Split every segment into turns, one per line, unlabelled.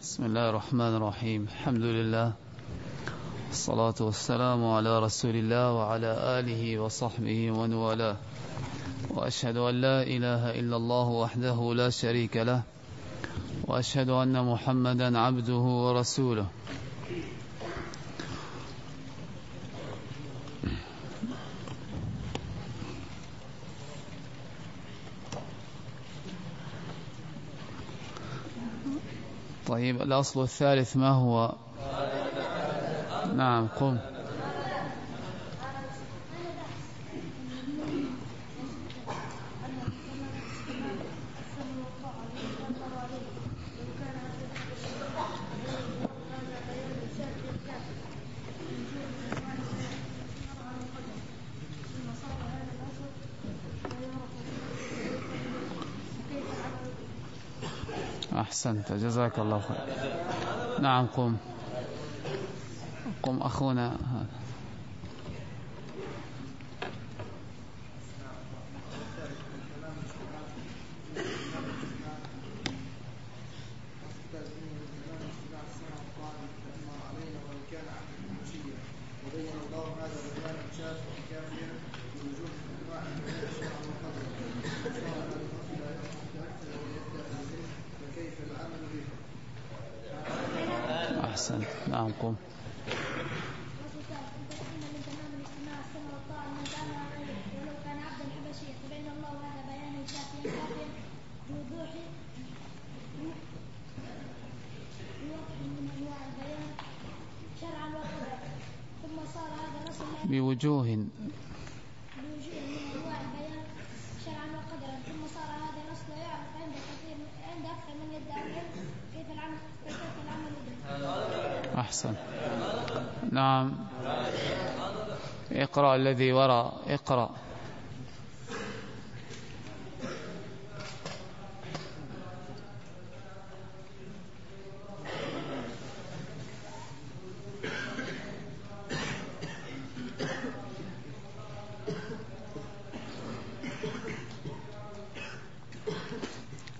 بسم الله الرحمن الرحيم. الحمد لله. الصلاة والسلام على رسول الله وعلى آله وصحبه ومن والاه. وأشهد أن لا إله إلا الله وحده لا شريك له. وأشهد أن محمدا عبده ورسوله. طيب الأصل الثالث ما هو؟ نعم قم. جزاك الله خير. نعم قم قم أخونا. أحسن نعم قم بوجوه
بوجوه من انواع البيان شرعا وقدرا ثم صار هذا الاصل يعرف عند كثير عند أكثر من يدعي العلم كيف العمل كيف العمل به
أحسن نعم اقرأ الذي وراء اقرأ.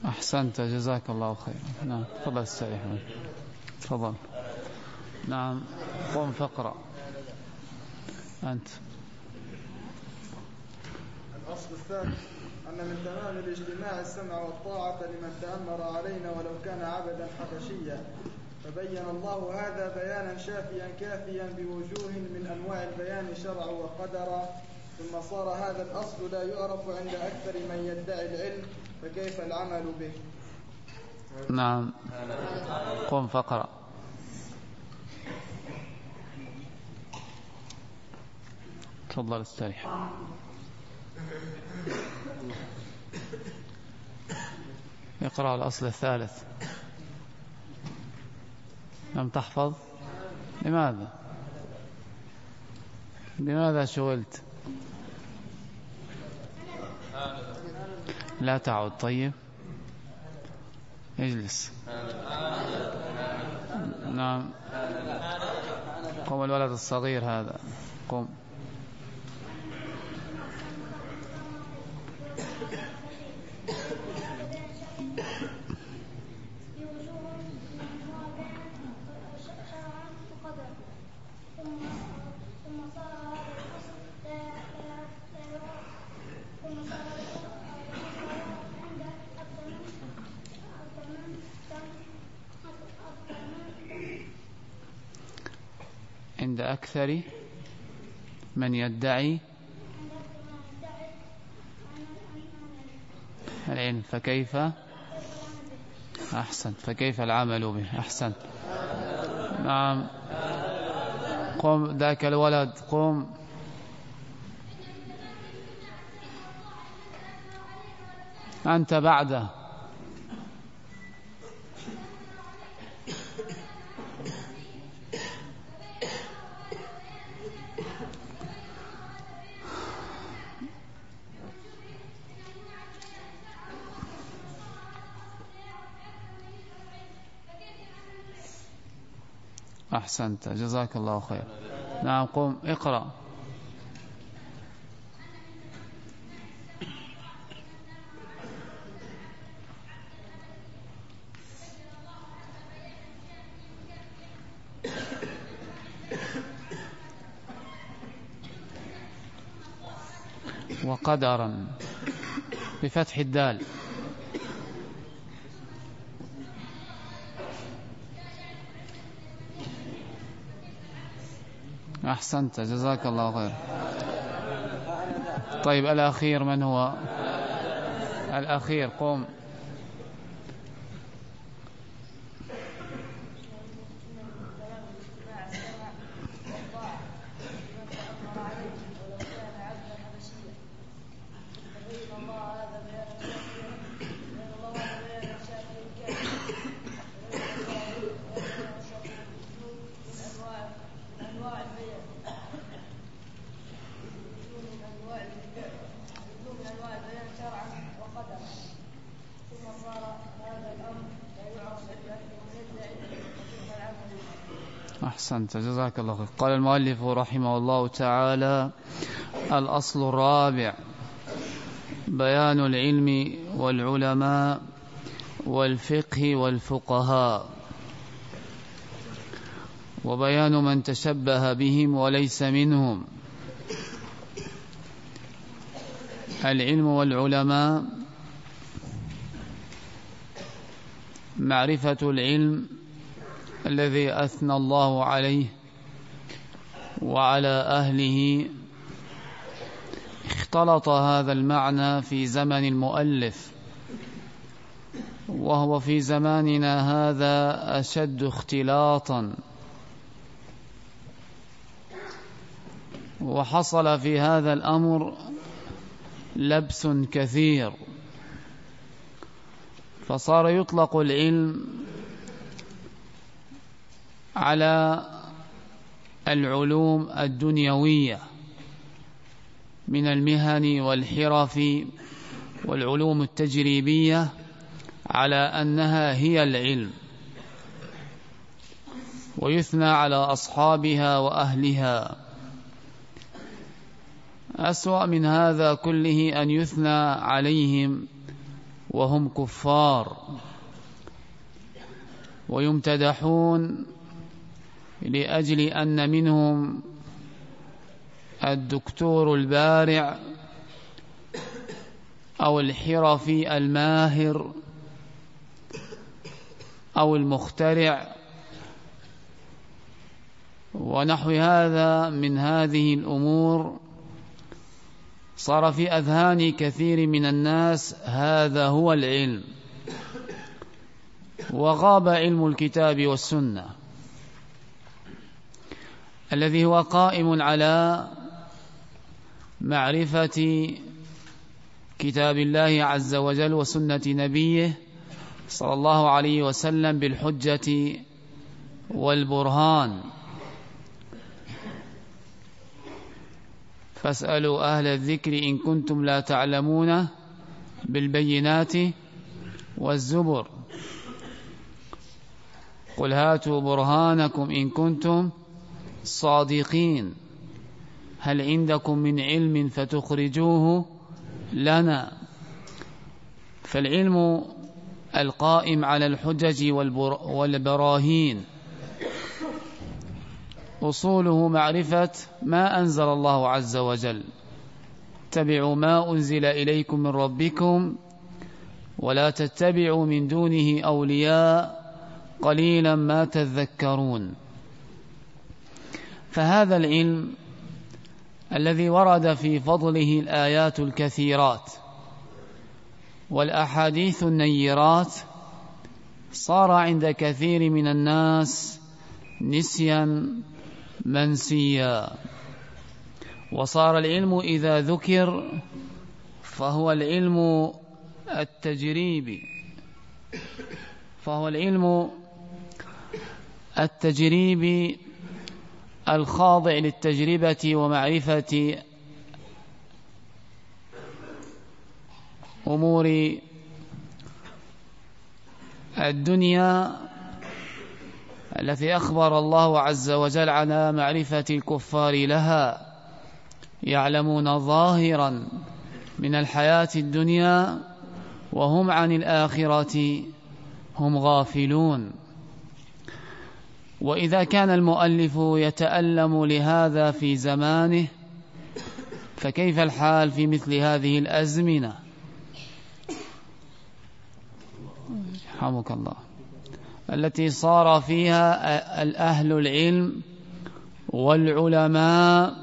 أحسنت جزاك الله خيرا نعم تفضل استريح تفضل. نعم قم فاقرأ. أنت.
الثالث أن من تمام الاجتماع السمع والطاعة لمن تأمر علينا ولو كان عبدا حبشيا. فبين الله هذا بيانا شافيا كافيا بوجوه من أنواع البيان شرعا وقدرا ثم صار هذا الأصل لا يعرف عند أكثر من يدعي العلم فكيف العمل به؟
نعم. قم فاقرأ تفضل استريح اقرأ الأصل الثالث. لم تحفظ؟ لماذا؟ لماذا شغلت؟ لا تعد. طيب. اجلس. نعم. قم الولد الصغير هذا. قم
بوجوه من انواع البيان شرعا وقدرا ثم ثم صار هذا الاصل لا لا لا يعرف ثم صار هذا الاصل عند أكثر من أكثر من أكثر من
عند أكثر من يدعي العلم فكيف؟ أحسن. فكيف العمل به؟ أحسن. نعم. قم ذاك الولد. قم. أنت بعده. أحسنت. جزاك الله خير. نعم قم اقرأ. وقدرا. بفتح الدال. أحسنت جزاك الله خير. طيب الأخير من هو؟ الأخير قوم أحسنت جزاك الله خير. قال المؤلف رحمه الله تعالى الأصل الرابع بيان العلم والعلماء والفقه والفقهاء وبيان من تشبه بهم وليس منهم. العلم والعلماء معرفة العلم الذي أثنى الله عليه وعلى أهله اختلط هذا المعنى في زمن المؤلف وهو في زماننا هذا أشد اختلاطا. وحصل في هذا الأمر لبس كثير فصار يطلق العلم على العلوم الدنيوية من المهن والحرف والعلوم التجريبية على أنها هي العلم. ويثنى على أصحابها وأهلها. أسوأ من هذا كله أن يثنى عليهم وهم كفار. ويمتدحون لأجل أن منهم الدكتور البارع أو الحرفي الماهر أو المخترع. ونحو هذا من هذه الأمور صار في أذهان كثير من الناس هذا هو العلم. وغاب علم الكتاب والسنة. الذي هو قائم على معرفة كتاب الله عز وجل وسنة نبيه صلى الله عليه وسلم بالحجة والبرهان. فاسألوا أهل الذكر إن كنتم لا تعلمون بالبينات والزبر. قل هاتوا برهانكم إن كنتم صادقين. هل عندكم من علم فتخرجوه لنا؟ فالعلم القائم على الحجج والبراهين. أصوله معرفة ما أنزل الله عز وجل. اتبعوا ما أنزل إليكم من ربكم ولا تتبعوا من دونه أولياء. قليلا ما تذكرون. فهذا العلم الذي ورد في فضله الآيات الكثيرات والأحاديث النيرات صار عند كثير من الناس نسيا منسيا. وصار العلم إذا ذكر فهو العلم التجريبي. فهو العلم التجريبي الخاضع للتجربة ومعرفة أمور الدنيا التي أخبر الله عز وجل على معرفة الكفار لها يعلمون ظاهرا من الحياة الدنيا وهم عن الآخرة هم غافلون. وإذا كان المؤلف يتألم لهذا في زمانه فكيف الحال في مثل هذه الأزمنة؟ رحمك الله. التي صار فيها الأهل العلم والعلماء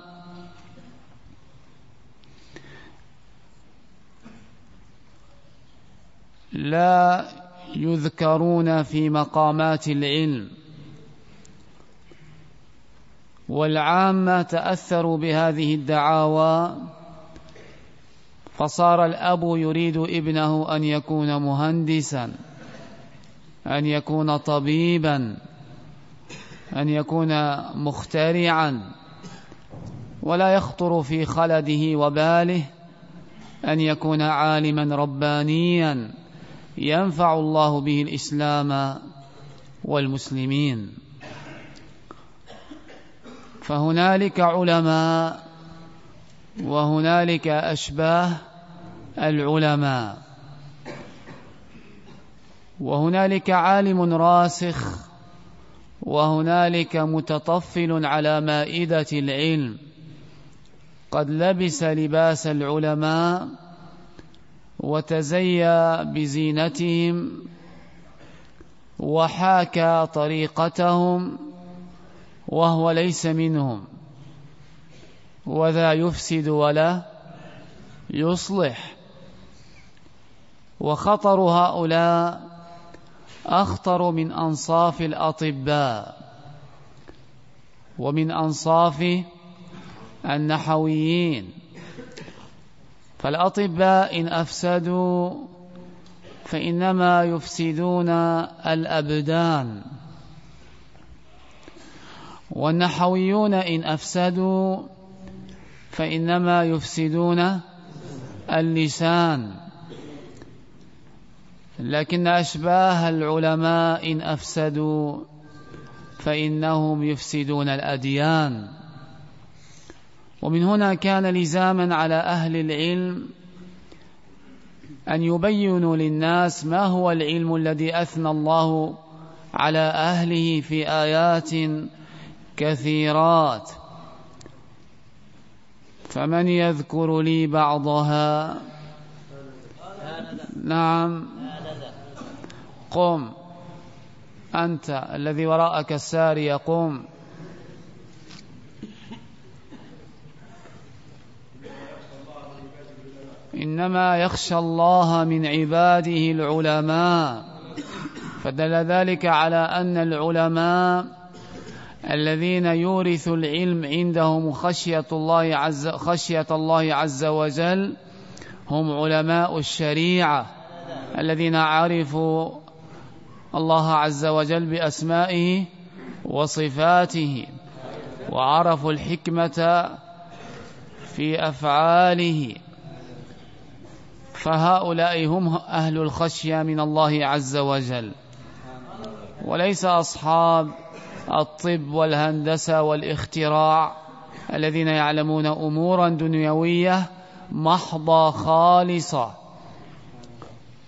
لا يذكرون في مقامات العلم. والعامة تأثروا بهذه الدعاوى فصار الأب يريد ابنه أن يكون مهندسا أن يكون طبيبا أن يكون مخترعا ولا يخطر في خلده وباله أن يكون عالما ربانيا. ينفع الله به الإسلام والمسلمين. فهنالك علماء وهنالك أشباه العلماء. وهنالك عالم راسخ وهنالك متطفل على مائدة العلم. قد لبس لباس العلماء وتزيى بزينتهم وحاكى طريقتهم وهو ليس منهم. وذا يفسد ولا يصلح. وخطر هؤلاء أخطر من أنصاف الأطباء. ومن أنصاف النحويين. فالأطباء إن أفسدوا فإنما يفسدون الأبدان. والنحويون إن أفسدوا فإنما يفسدون اللسان. لكن أشباه العلماء إن أفسدوا فإنهم يفسدون الأديان. ومن هنا كان لزاما على أهل العلم أن يبينوا للناس ما هو العلم الذي أثنى الله على أهله في آيات كثيرات. فمن يذكر لي بعضها؟ نعم. قم. أنت الذي وراءك الساري قم. إنما يخشى الله من عباده العلماء. فدل ذلك على أن العلماء الذين يورث العلم عندهم خشية الله عز خشية الله عز وجل هم علماء الشريعة الذين عرفوا الله عز وجل بأسمائه وصفاته وعرفوا الحكمة في أفعاله. فهؤلاء هم أهل الخشية من الله عز وجل. وليس أصحاب الطب والهندسة والاختراع الذين يعلمون أمورا دنيوية محضة خالصة.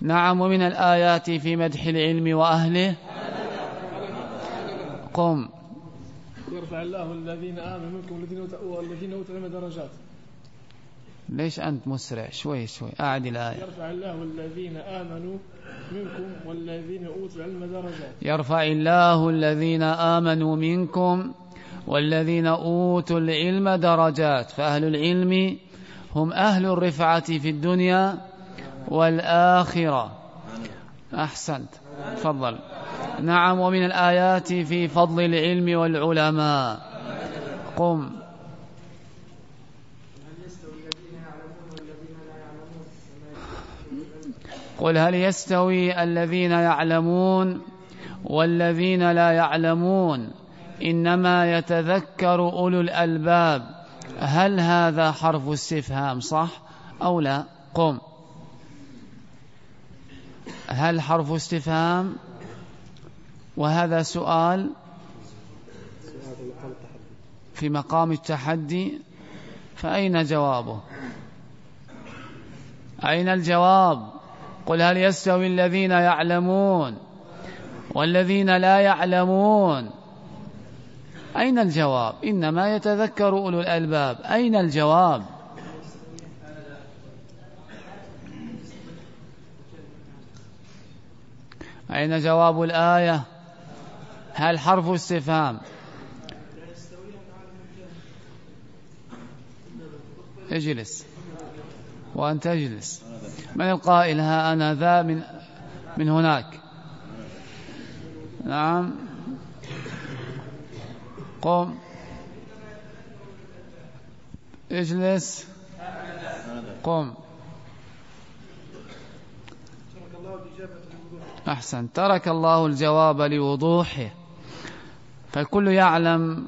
نعم ومن الآيات في مدح العلم وأهله. قم.
يرفع الله الذين آمنوا منكم والذين أوتوا العلم درجات.
ليش أنت مسرع؟ شوي شوي. أعد الآية
يرفع الله الذين آمنوا منكم والذين أوتوا العلم درجات.
يرفع الله الذين آمنوا منكم والذين أوتوا العلم درجات. فأهل العلم هم أهل الرفعة في الدنيا والآخرة. أحسنت. تفضل. نعم ومن الآيات في فضل العلم والعلماء. قم. قل هل يستوي الذين يعلمون والذين لا يعلمون إنما يتذكر أولو الألباب هل هذا حرف استفهام صح أو لا؟ قم. هل حرف استفهام؟ وهذا سؤال في مقام التحدي. فأين جوابه؟ أين الجواب؟ قل هل يستوي الذين يعلمون والذين لا يعلمون؟ أين الجواب؟ إنما يتذكر أولو الألباب. أين الجواب؟ أين جواب الآية؟ هل حرف استفهام؟ اجلس. وأنت اجلس من القائل ها أنا ذا من من هناك. نعم. قم. اجلس. قم. أحسن. ترك الله الجواب لوضوحه. فالكل يعلم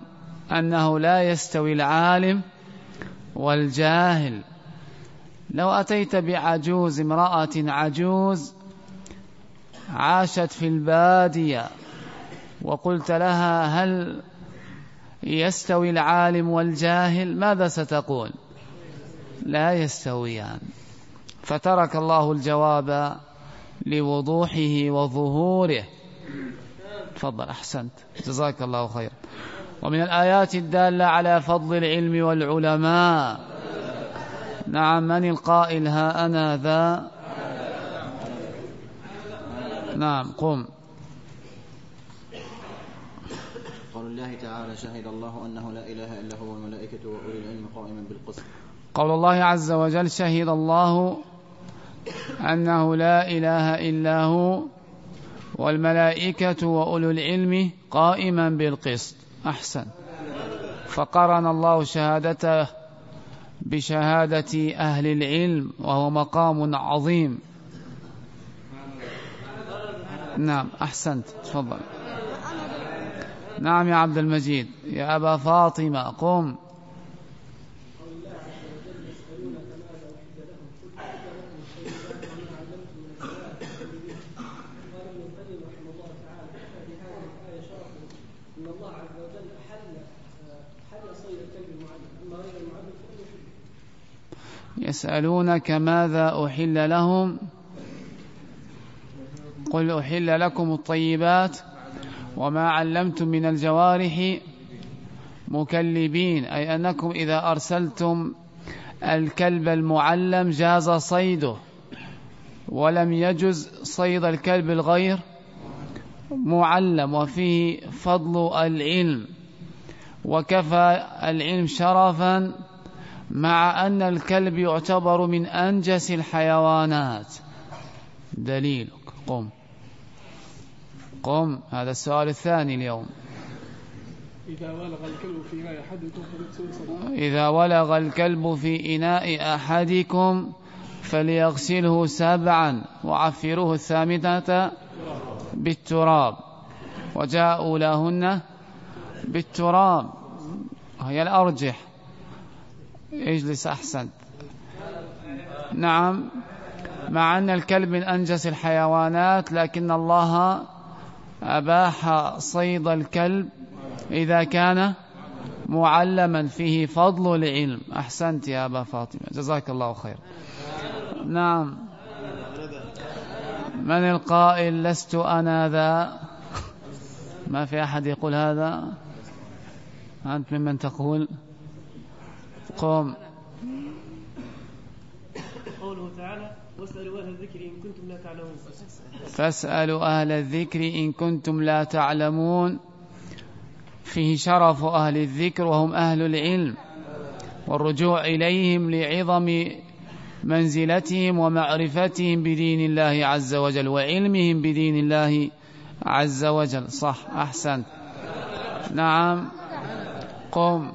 أنه لا يستوي العالم والجاهل. لو أتيت بعجوز امرأة عجوز عاشت في البادية وقلت لها هل يستوي العالم والجاهل؟ ماذا ستقول؟ لا يستويان. فترك الله الجواب لوضوحه وظهوره. تفضل أحسنت. جزاك الله خير ومن الآيات الدالة على فضل العلم والعلماء. نعم من القائل؟ ها أنا ذا. نعم قم.
قول الله تعالى شهد الله أنه لا إله إلا هو والملائكة وأولي العلم قائما بالقسط.
قول الله عز وجل شهد الله أنه لا إله إلا هو والملائكة وأولو العلم قائما بالقسط. أحسن. فقرن الله شهادته بشهادة أهل العلم وهو مقام عظيم. نعم أحسنت تفضل. نعم يا عبد المجيد. يا أبا فاطمة قم. يسألونك ماذا أحل لهم؟ قل أحل لكم الطيبات وما علمتم من الجوارح مكلبين أي أنكم إذا أرسلتم الكلب المعلم جاز صيده ولم يجز صيد الكلب الغير معلم وفيه فضل العلم وكفى العلم شرفا مع أن الكلب يعتبر من أنجس الحيوانات. دليلك قم. قم. هذا السؤال الثاني اليوم.
إذا ولغ الكلب في إناء أحدكم
إذا ولغ الكلب في إناء أحدكم فليغسله سبعا وعفروه الثامنة بالتراب. وجاء أولاهن بالتراب. هي الأرجح. اجلس أحسن. نعم. مع أن الكلب من أنجس الحيوانات لكن الله أباح صيد الكلب إذا كان معلما. فيه فضل العلم. أحسنت يا أبا فاطمة. جزاك الله خير. نعم. من القائل لست أنا ذا؟ ما في أحد يقول هذا؟ أنت ممن تقول؟ قم
قوله تعالى واسألوا أهل الذكر إن كنتم لا تعلمون.
فاسألوا أهل الذكر إن كنتم لا تعلمون. فيه شرف أهل الذكر وهم أهل العلم. والرجوع إليهم لعظم منزلتهم ومعرفتهم بدين الله عز وجل وعلمهم بدين الله عز وجل. صح أحسن. نعم. قم.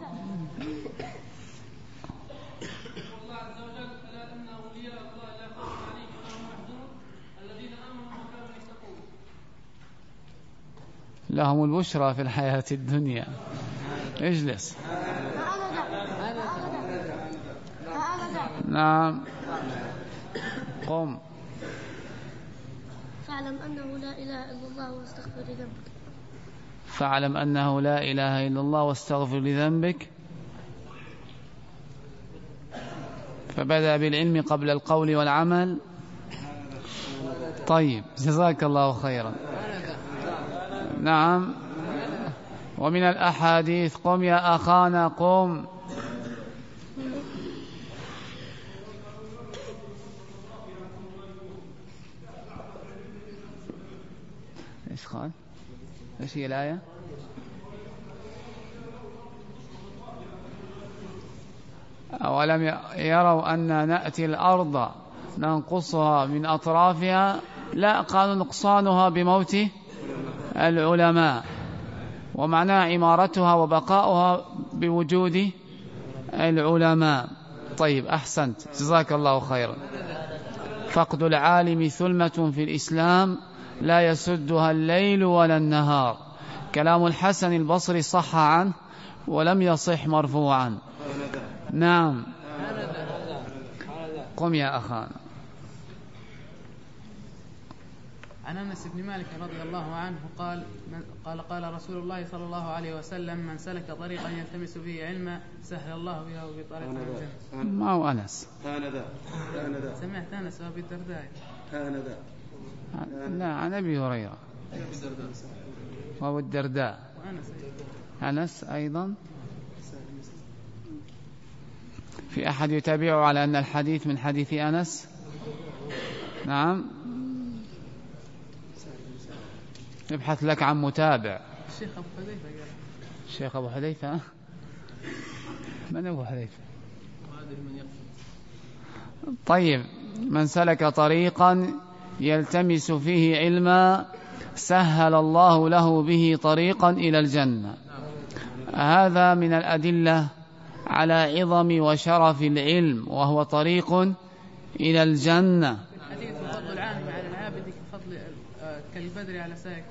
لهم البشرى في الحياة الدنيا. اجلس. نعم. قم.
فاعلم أنه لا إله إلا الله واستغفر لذنبك.
فاعلم أنه لا إله إلا الله واستغفر لذنبك. فبدأ بالعلم قبل القول والعمل. طيب جزاك الله خيرا. نعم. ومن الأحاديث قم يا أخانا قم. قال؟ إيش هي الآية؟ أولم يروا أن نأتي الأرض ننقصها من أطرافها؟ لا قالوا نقصانها بموت العلماء ومعناها عمارتها وبقاؤها بوجود العلماء. طيب أحسنت. جزاك الله خيرا. فقد العالم ثلمة في الإسلام لا يسدها الليل ولا النهار. كلام الحسن البصري صح عنه ولم يصح مرفوعا. نعم. قم يا أخانا.
عن أنس بن مالك رضي الله عنه قال قال قال رسول الله صلى الله عليه وسلم من سلك طريقا يلتمس فيه علما سهل الله به بطريق الجنة.
ما هو أنس؟
هانذا هانذا
سمعت أنس وأبي الدرداء.
هانذا
لا عن أبي هريرة. وهو الدرداء.
وأنس أيضاً.
أنس أيضا. في أحد يتابعه على أن الحديث من حديث أنس؟ نعم. نبحث لك عن متابع.
الشيخ أبو حذيفة قال.
الشيخ أبو حذيفة من أبو حذيفة؟ طيب من سلك طريقا يلتمس فيه علما سهل الله له به طريقا إلى الجنة. هذا من الأدلة على عظم وشرف العلم وهو طريق إلى الجنة
الحديث فضل العالم على العابد كفضل كالبدر على سائر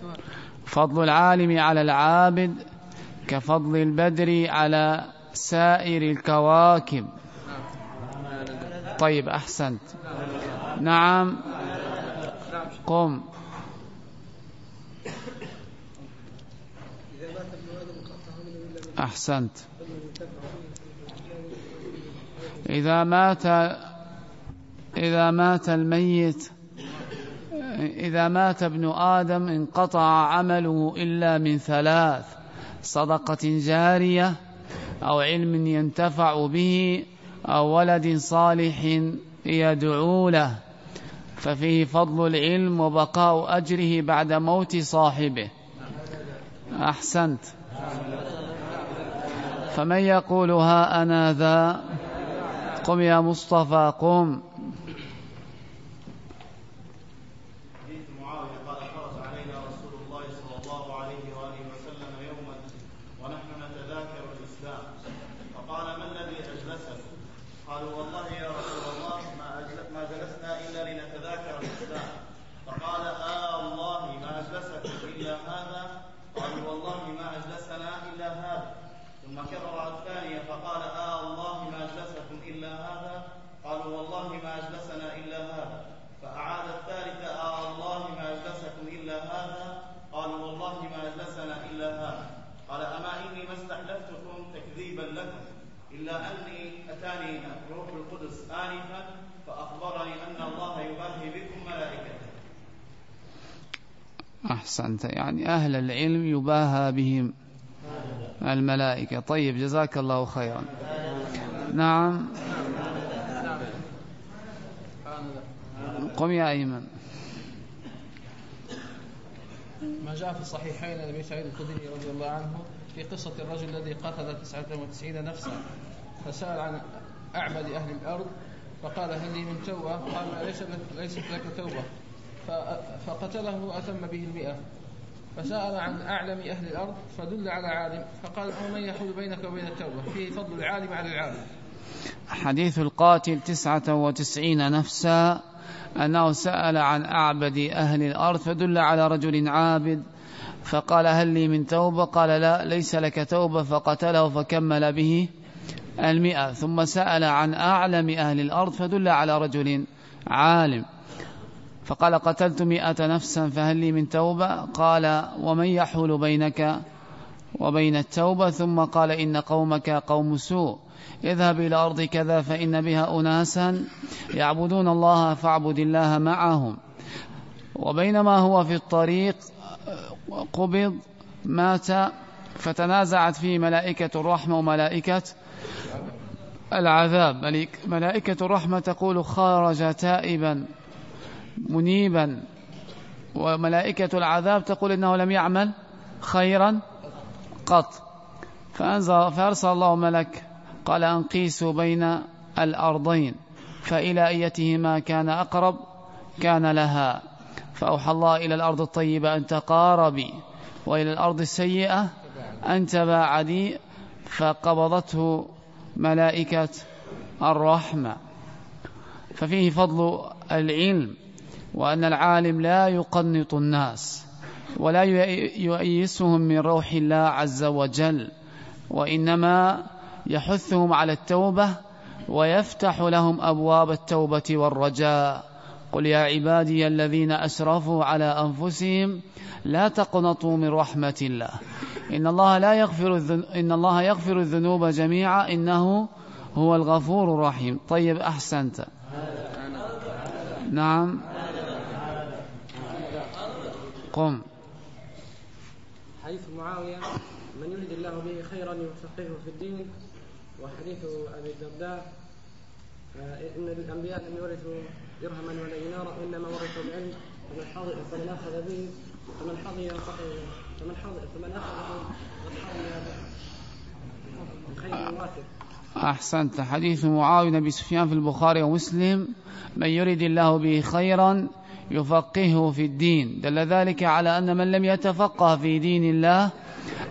فضل العالم على العابد كفضل البدر على سائر الكواكب. طيب أحسنت. نعم. قم. أحسنت. إذا مات إذا مات الميت إذا مات ابن آدم انقطع عمله إلا من ثلاث صدقة جارية أو علم ينتفع به أو ولد صالح يدعو له. ففيه فضل العلم وبقاء أجره بعد موت صاحبه. أحسنت. فمن يقول ها أنا ذا قم يا مصطفى قم
حديث معاوية قال خرج علينا رسول الله صلى الله عليه وآله وسلم يوما ونحن نتذاكر الإسلام فقال ما الذي أجلسك؟ قالوا والله يا رسول الله ما, أجل- ما جلسنا إلا لنتذاكر الإسلام فقال آه والله ما أجلسكم إلا هذا قالوا والله ما أجلسنا إلا هذا ثم كرر الثانية فقال آه والله ما أجلسكم إلا هذا قالوا والله ما أجلسنا إلا هذا فأعاد الثالثة آه والله ما أجلسكم إلا هذا قالوا والله ما أجلسنا إلا هذا قال أما إني ما استحلفتكم تكذيبا لكم إلا أني أتاني روح القدس آنفا فأخبرني أن الله يباهي بكم ملائكته
أحسنت يعني أهل العلم يباهى بهم الملائكة. طيب جزاك الله خيرا. نعم. قم يا أيمن.
ما جاء في الصحيحين أبي سعيد الخدري رضي الله عنه في قصة الرجل الذي قتل 99 نفسا فسأل عن اعبد أهل الأرض فقال هل لي من توبة؟ قال ليست لك توبة. ف- فقتله وأتم به المئة. فسأل عن أعلم أهل الأرض فدل على عالم فقال ومن يحول بينك وبين التوبة؟ فيه فضل العالم على العالم.
حديث القاتل تسعة وتسعين نفسا أنه سأل عن أعبد أهل الأرض فدل على رجل عابد فقال هل لي من توبة؟ قال لا ليس لك توبة فقتله فكمل به المئة. ثم سأل عن أعلم أهل الأرض فدل على رجل عالم. فقال قتلت مئة نفسا فهل لي من توبة؟ قال ومن يحول بينك وبين التوبة؟ ثم قال إن قومك قوم سوء. اذهب إلى أرض كذا فإن بها أناسا يعبدون الله فاعبد الله معهم. وبينما هو في الطريق قبض مات فتنازعت فيه ملائكة الرحمة وملائكة العذاب. ملائكة الرحمة تقول خرج تائبا. منيبا. وملائكة العذاب تقول إنه لم يعمل خيرا قط. فأنزل فأرسل الله ملك قال أنقيسوا بين الأرضين فإلى أيتهما كان أقرب كان لها. فأوحى الله إلى الأرض الطيبة أن تقاربي وإلى الأرض السيئة أن تباعدي. فقبضته ملائكة الرحمة. ففيه فضل العلم. وأن العالم لا يقنط الناس ولا يؤيسهم من روح الله عز وجل وإنما يحثهم على التوبة ويفتح لهم أبواب التوبة والرجاء. قل يا عبادي الذين أسرفوا على أنفسهم لا تقنطوا من رحمة الله. إن الله لا يغفر إن الله يغفر الذنوب جميعا إنه هو الغفور الرحيم. طيب أحسنت. نعم. قم
حديث معاوية من يريد الله به خيرا يفقهه في الدين وحديث أبي الدرداء إن الأنبياء لم يورثوا درهما ولا دينارا وإنما ورثوا العلم فمن حظي فمن أخذ به فمن حظي فمن حظي فمن وافر
أحسنت. حديث معاوية بن سفيان في البخاري ومسلم من يريد الله به خيرا يفقهه في الدين. دل ذلك على أن من لم يتفقه في دين الله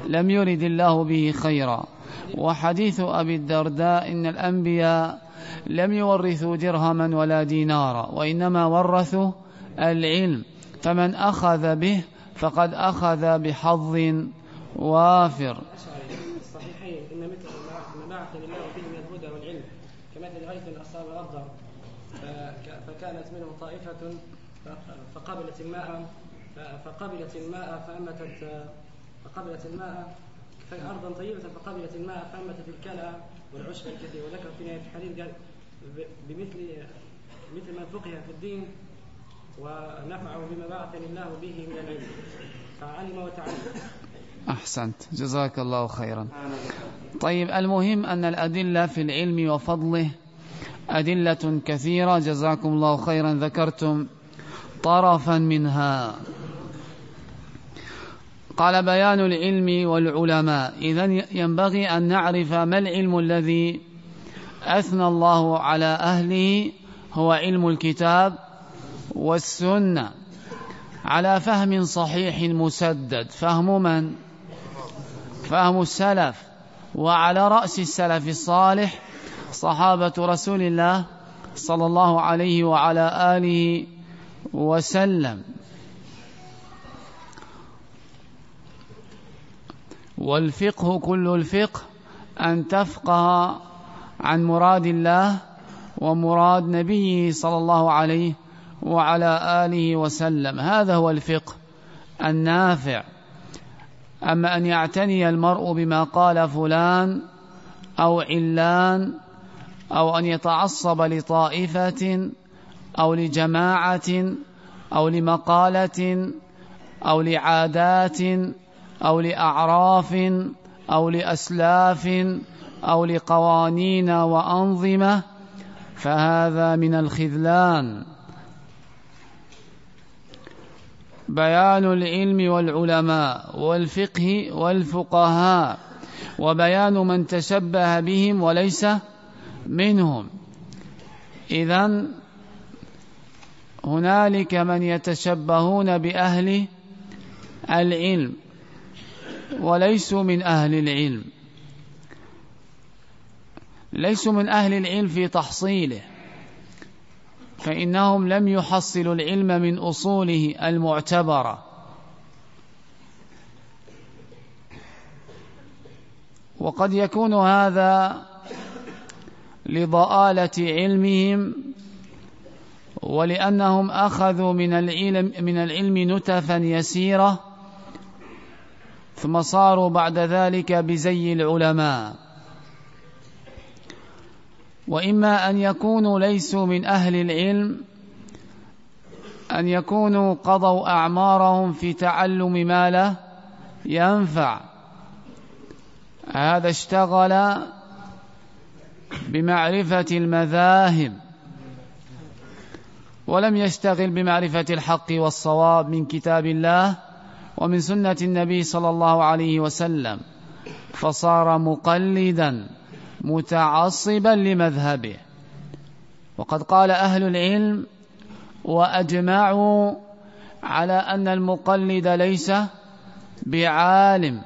لم يرد الله به خيرا. وحديث أبي الدرداء إن الأنبياء لم يورثوا درهما ولا دينارا وإنما ورثوا العلم. فمن أخذ به فقد أخذ بحظ وافر
الصحيحين إن مثل ما بعث الله فيه من الهدى والعلم كمثل غيث أصاب أرضا فكانت منه طائفة فقبلت الماء فقبلت الماء فأمتت فقبلت الماء أرضا طيبة فقبلت الماء فأنبتت الكلى والعشب الكثير وذكر في نهاية الحديث قال بمثل مثل من فقه في الدين ونفعه بما بعثني الله به من العلم. فعلم وتعلم.
أحسنت. جزاك الله خيرا. طيب المهم أن الأدلة في العلم وفضله أدلة كثيرة. جزاكم الله خيرا. ذكرتم طرفا منها. قال بيان العلم والعلماء. إذا ينبغي أن نعرف ما العلم الذي أثنى الله على أهله. هو علم الكتاب والسنة. على فهم صحيح مسدد. فهم من؟ فهم السلف. وعلى رأس السلف الصالح صحابة رسول الله صلى الله عليه وعلى آله وسلم. والفقه كل الفقه أن تفقه عن مراد الله ومراد نبيه صلى الله عليه وعلى آله وسلم. هذا هو الفقه النافع. أما أن يعتني المرء بما قال فلان أو علان أو أن يتعصب لطائفة أو لجماعة أو لمقالة أو لعادات أو لأعراف أو لأسلاف أو لقوانين وأنظمة فهذا من الخذلان. بيان العلم والعلماء والفقه والفقهاء وبيان من تشبه بهم وليس منهم. إذا هنالك من يتشبهون بأهل العلم وليسوا من أهل العلم. ليسوا من أهل العلم في تحصيله فإنهم لم يحصلوا العلم من أصوله المعتبرة. وقد يكون هذا لضآلة علمهم ولأنهم أخذوا من العلم, من العلم نتفا يسيرة ثم صاروا بعد ذلك بزي العلماء. وإما أن يكونوا ليسوا من أهل العلم أن يكونوا قضوا أعمارهم في تعلم ما لا ينفع. هذا اشتغل بمعرفة المذاهب. ولم يشتغل بمعرفة الحق والصواب من كتاب الله ومن سنة النبي صلى الله عليه وسلم فصار مقلدا متعصبا لمذهبه. وقد قال أهل العلم وأجمعوا على أن المقلد ليس بعالم.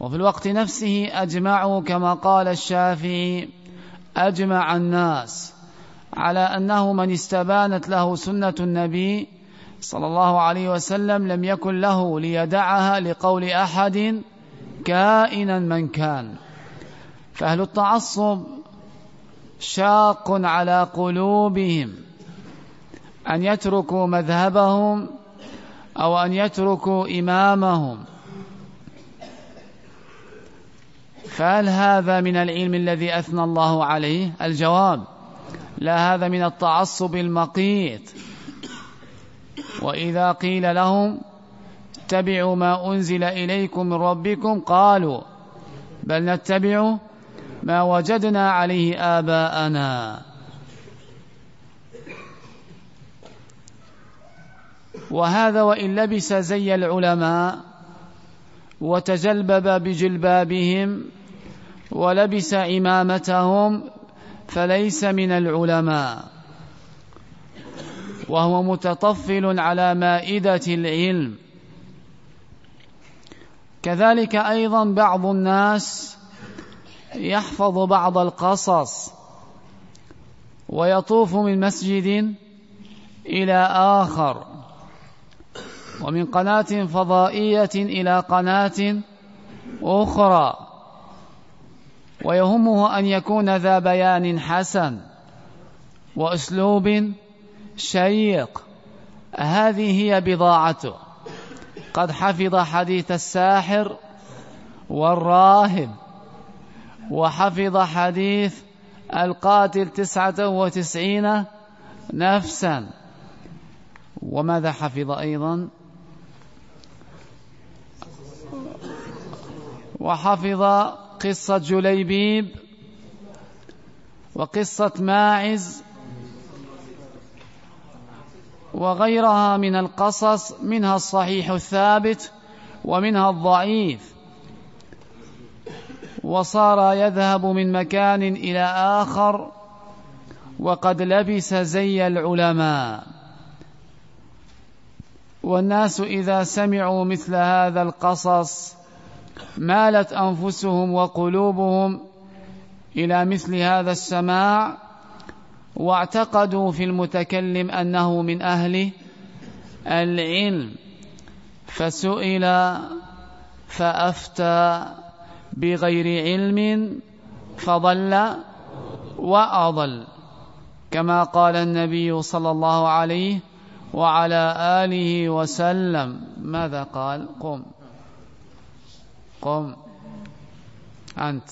وفي الوقت نفسه أجمعوا كما قال الشافعي أجمع الناس. على أنه من استبانت له سنة النبي صلى الله عليه وسلم لم يكن له ليدعها لقول أحد كائنا من كان. فأهل التعصب شاق على قلوبهم أن يتركوا مذهبهم أو أن يتركوا إمامهم. فهل هذا من العلم الذي أثنى الله عليه؟ الجواب لا هذا من التعصب المقيت. وإذا قيل لهم اتبعوا ما أنزل إليكم من ربكم قالوا بل نتبع ما وجدنا عليه آباءنا. وهذا وإن لبس زي العلماء وتجلبب بجلبابهم ولبس عمامتهم فليس من العلماء. وهو متطفل على مائدة العلم. كذلك أيضا بعض الناس يحفظ بعض القصص ويطوف من مسجد إلى آخر ومن قناة فضائية إلى قناة أخرى. ويهمه أن يكون ذا بيان حسن وأسلوب شيق. هذه هي بضاعته. قد حفظ حديث الساحر والراهب وحفظ حديث القاتل تسعة وتسعين نفسا. وماذا حفظ أيضا؟ وحفظ قصة جليبيب وقصة ماعز وغيرها من القصص منها الصحيح الثابت ومنها الضعيف. وصار يذهب من مكان إلى آخر وقد لبس زي العلماء. والناس إذا سمعوا مثل هذا القصص مالت أنفسهم وقلوبهم إلى مثل هذا السماع واعتقدوا في المتكلم أنه من أهل العلم فسئل فأفتى بغير علم فضل وأضل كما قال النبي صلى الله عليه وعلى آله وسلم. ماذا قال؟ قم. قم أنت.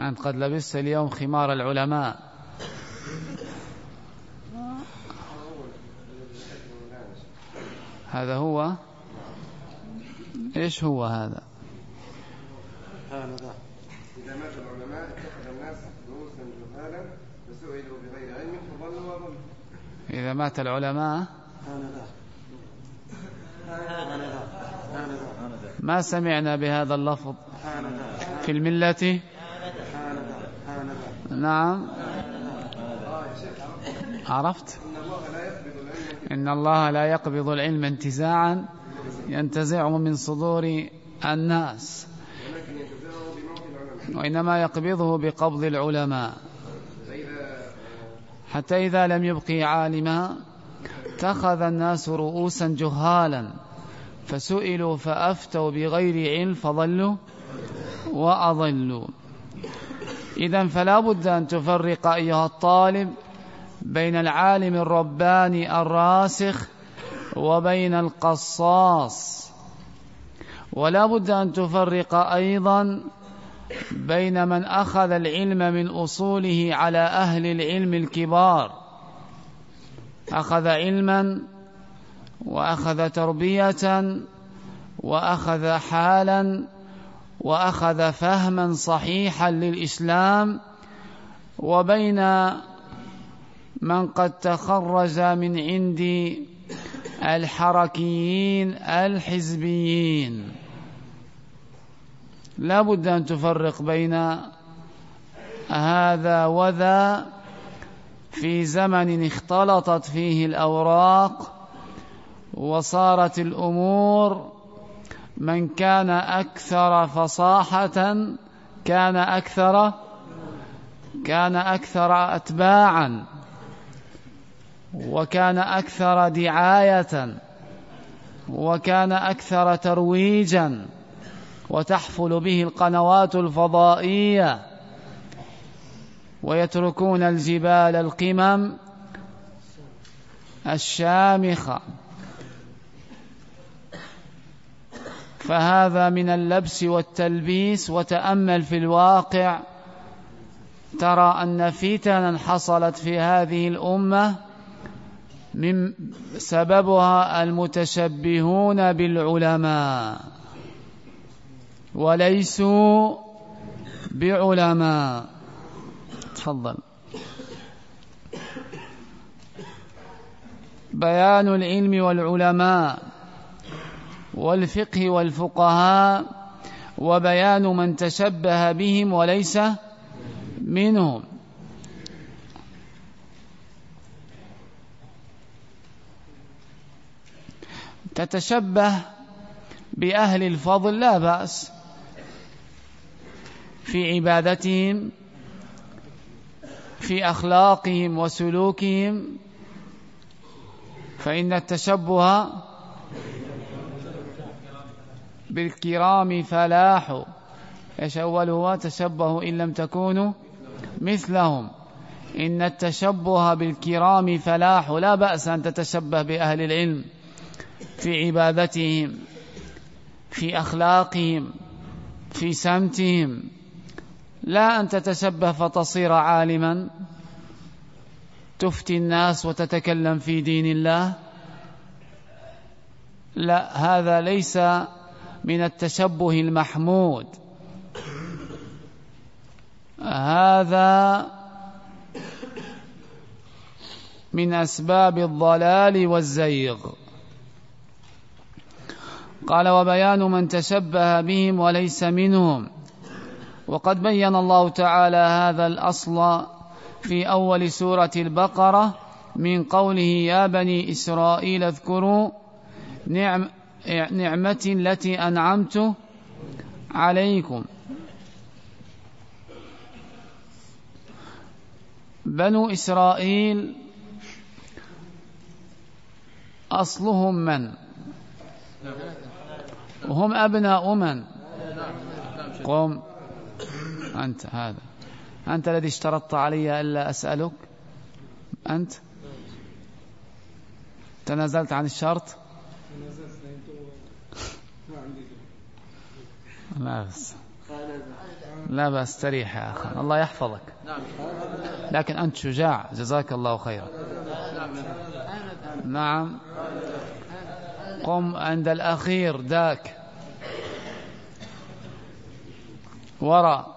أنت قد لبست اليوم خمار العلماء. هذا هو؟ إيش هو هذا؟
إذا مات العلماء اتخذ الناس رؤوسا جهالا فسئلوا بغير علم فضلوا وضلوا
إذا مات العلماء؟ ما سمعنا بهذا اللفظ في الملة؟ نعم. عرفت؟ إن الله لا يقبض العلم انتزاعا ينتزعه من صدور الناس وإنما يقبضه بقبض العلماء. حتى إذا لم يبقي عالما اتخذ الناس رؤوسا جهالا. فسئلوا فأفتوا بغير علم فضلوا وأضلوا. إذا فلا بد أن تفرق أيها الطالب بين العالم الرباني الراسخ وبين القصاص. ولا بد أن تفرق أيضا بين من أخذ العلم من أصوله على أهل العلم الكبار. أخذ علما وأخذ تربية وأخذ حالا وأخذ فهما صحيحا للإسلام. وبين من قد تخرج من عند الحركيين الحزبيين. لا بد أن تفرق بين هذا وذا في زمن اختلطت فيه الأوراق وصارت الأمور من كان أكثر فصاحة كان أكثر كان أكثر أتباعا وكان أكثر دعاية وكان أكثر ترويجا وتحفل به القنوات الفضائية ويتركون الجبال القمم الشامخة. فهذا من اللبس والتلبيس وتأمل في الواقع. ترى أن فتنا حصلت في هذه الأمة من سببها المتشبهون بالعلماء وليسوا بعلماء. تفضل. بيان العلم والعلماء. والفقه والفقهاء وبيان من تشبه بهم وليس منهم. تتشبه بأهل الفضل لا بأس في عبادتهم في أخلاقهم وسلوكهم فإن التشبه بالكرام فلاح. إيش أوله تشبهوا إن لم تكونوا مثلهم. إن التشبه بالكرام فلاح. لا بأس أن تتشبه بأهل العلم في عبادتهم في أخلاقهم في سمتهم. لا أن تتشبه فتصير عالما. تفتي الناس وتتكلم في دين الله. لا هذا ليس من التشبه المحمود. هذا من أسباب الضلال والزيغ. قال وبيان من تشبه بهم وليس منهم. وقد بين الله تعالى هذا الأصل في أول سورة البقرة من قوله يا بني إسرائيل اذكروا نعم نعمتي التي أنعمت عليكم. بنو إسرائيل أصلهم من؟ وهم أبناء من؟ قم. أنت هذا. أنت الذي اشترطت علي ألا أسألك؟ أنت؟ تنازلت عن الشرط؟ لا بس لا بس تريح يا أخي. الله يحفظك. لكن أنت شجاع. جزاك الله خيرا. نعم. قم عند الأخير ذاك وراء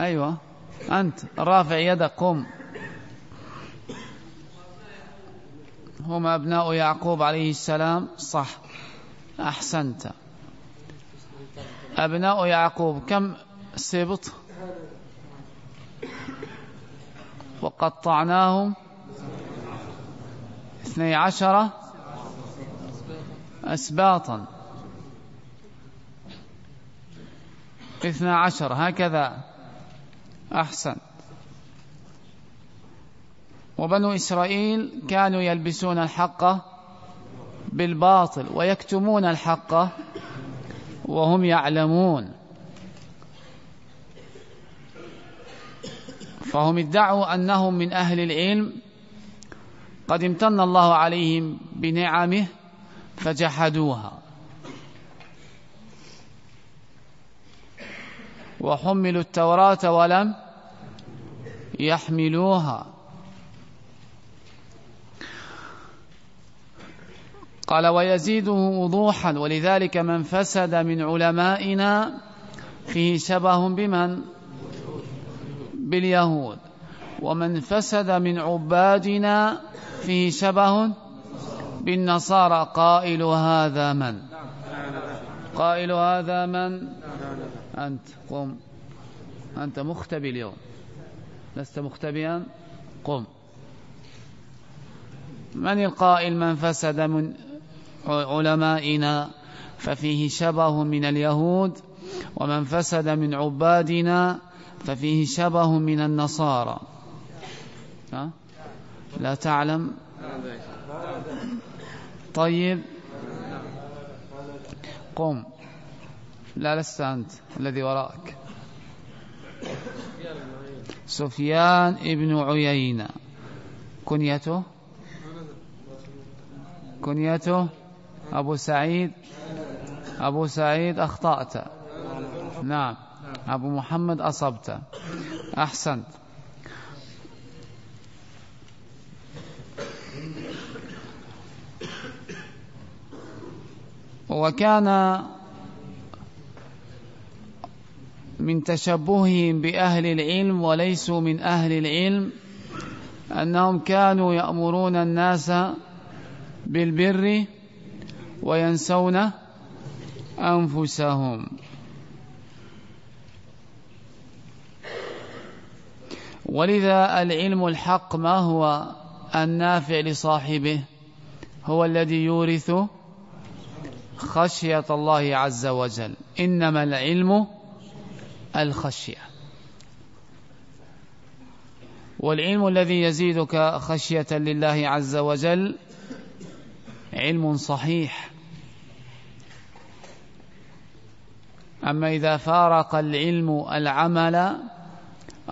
أيوة. أنت. رافع يدك قم. هم أبناء يعقوب عليه السلام صح. أحسنت. أبناء يعقوب كم سبط؟ وقطعناهم اثني عشر أسباطا. اثنى عشر هكذا. أحسن. وبنو إسرائيل كانوا يلبسون الحق بالباطل ويكتمون الحق وهم يعلمون. فهم ادعوا أنهم من أهل العلم. قد امتن الله عليهم بنعمه فجحدوها. وحملوا التوراة ولم يحملوها. قال ويزيده وضوحا ولذلك من فسد من علمائنا فيه شبه بمن؟ باليهود. ومن فسد من عبادنا فيه شبه بالنصارى قائل هذا من؟ قائل هذا من؟ أنت قم. أنت مختبي اليوم. لست مختبيا قم. من القائل من فسد من علمائنا ففيه شبه من اليهود ومن فسد من عبادنا ففيه شبه من النصارى. لا تعلم؟ طيب. قم. لا لست أنت الذي وراءك. سفيان ابن عيينة. كنيته؟ كنيته؟ أبو سعيد. أبو سعيد أخطأت. نعم. أبو محمد أصبت. أحسنت. وكان من تشبههم بأهل العلم وليسوا من أهل العلم أنهم كانوا يأمرون الناس بالبر وينسون أنفسهم. ولذا العلم الحق ما هو؟ النافع لصاحبه هو الذي يورث خشية الله عز وجل. إنما العلم الخشية. والعلم الذي يزيدك خشية لله عز وجل علم صحيح. أما إذا فارق العلم العمل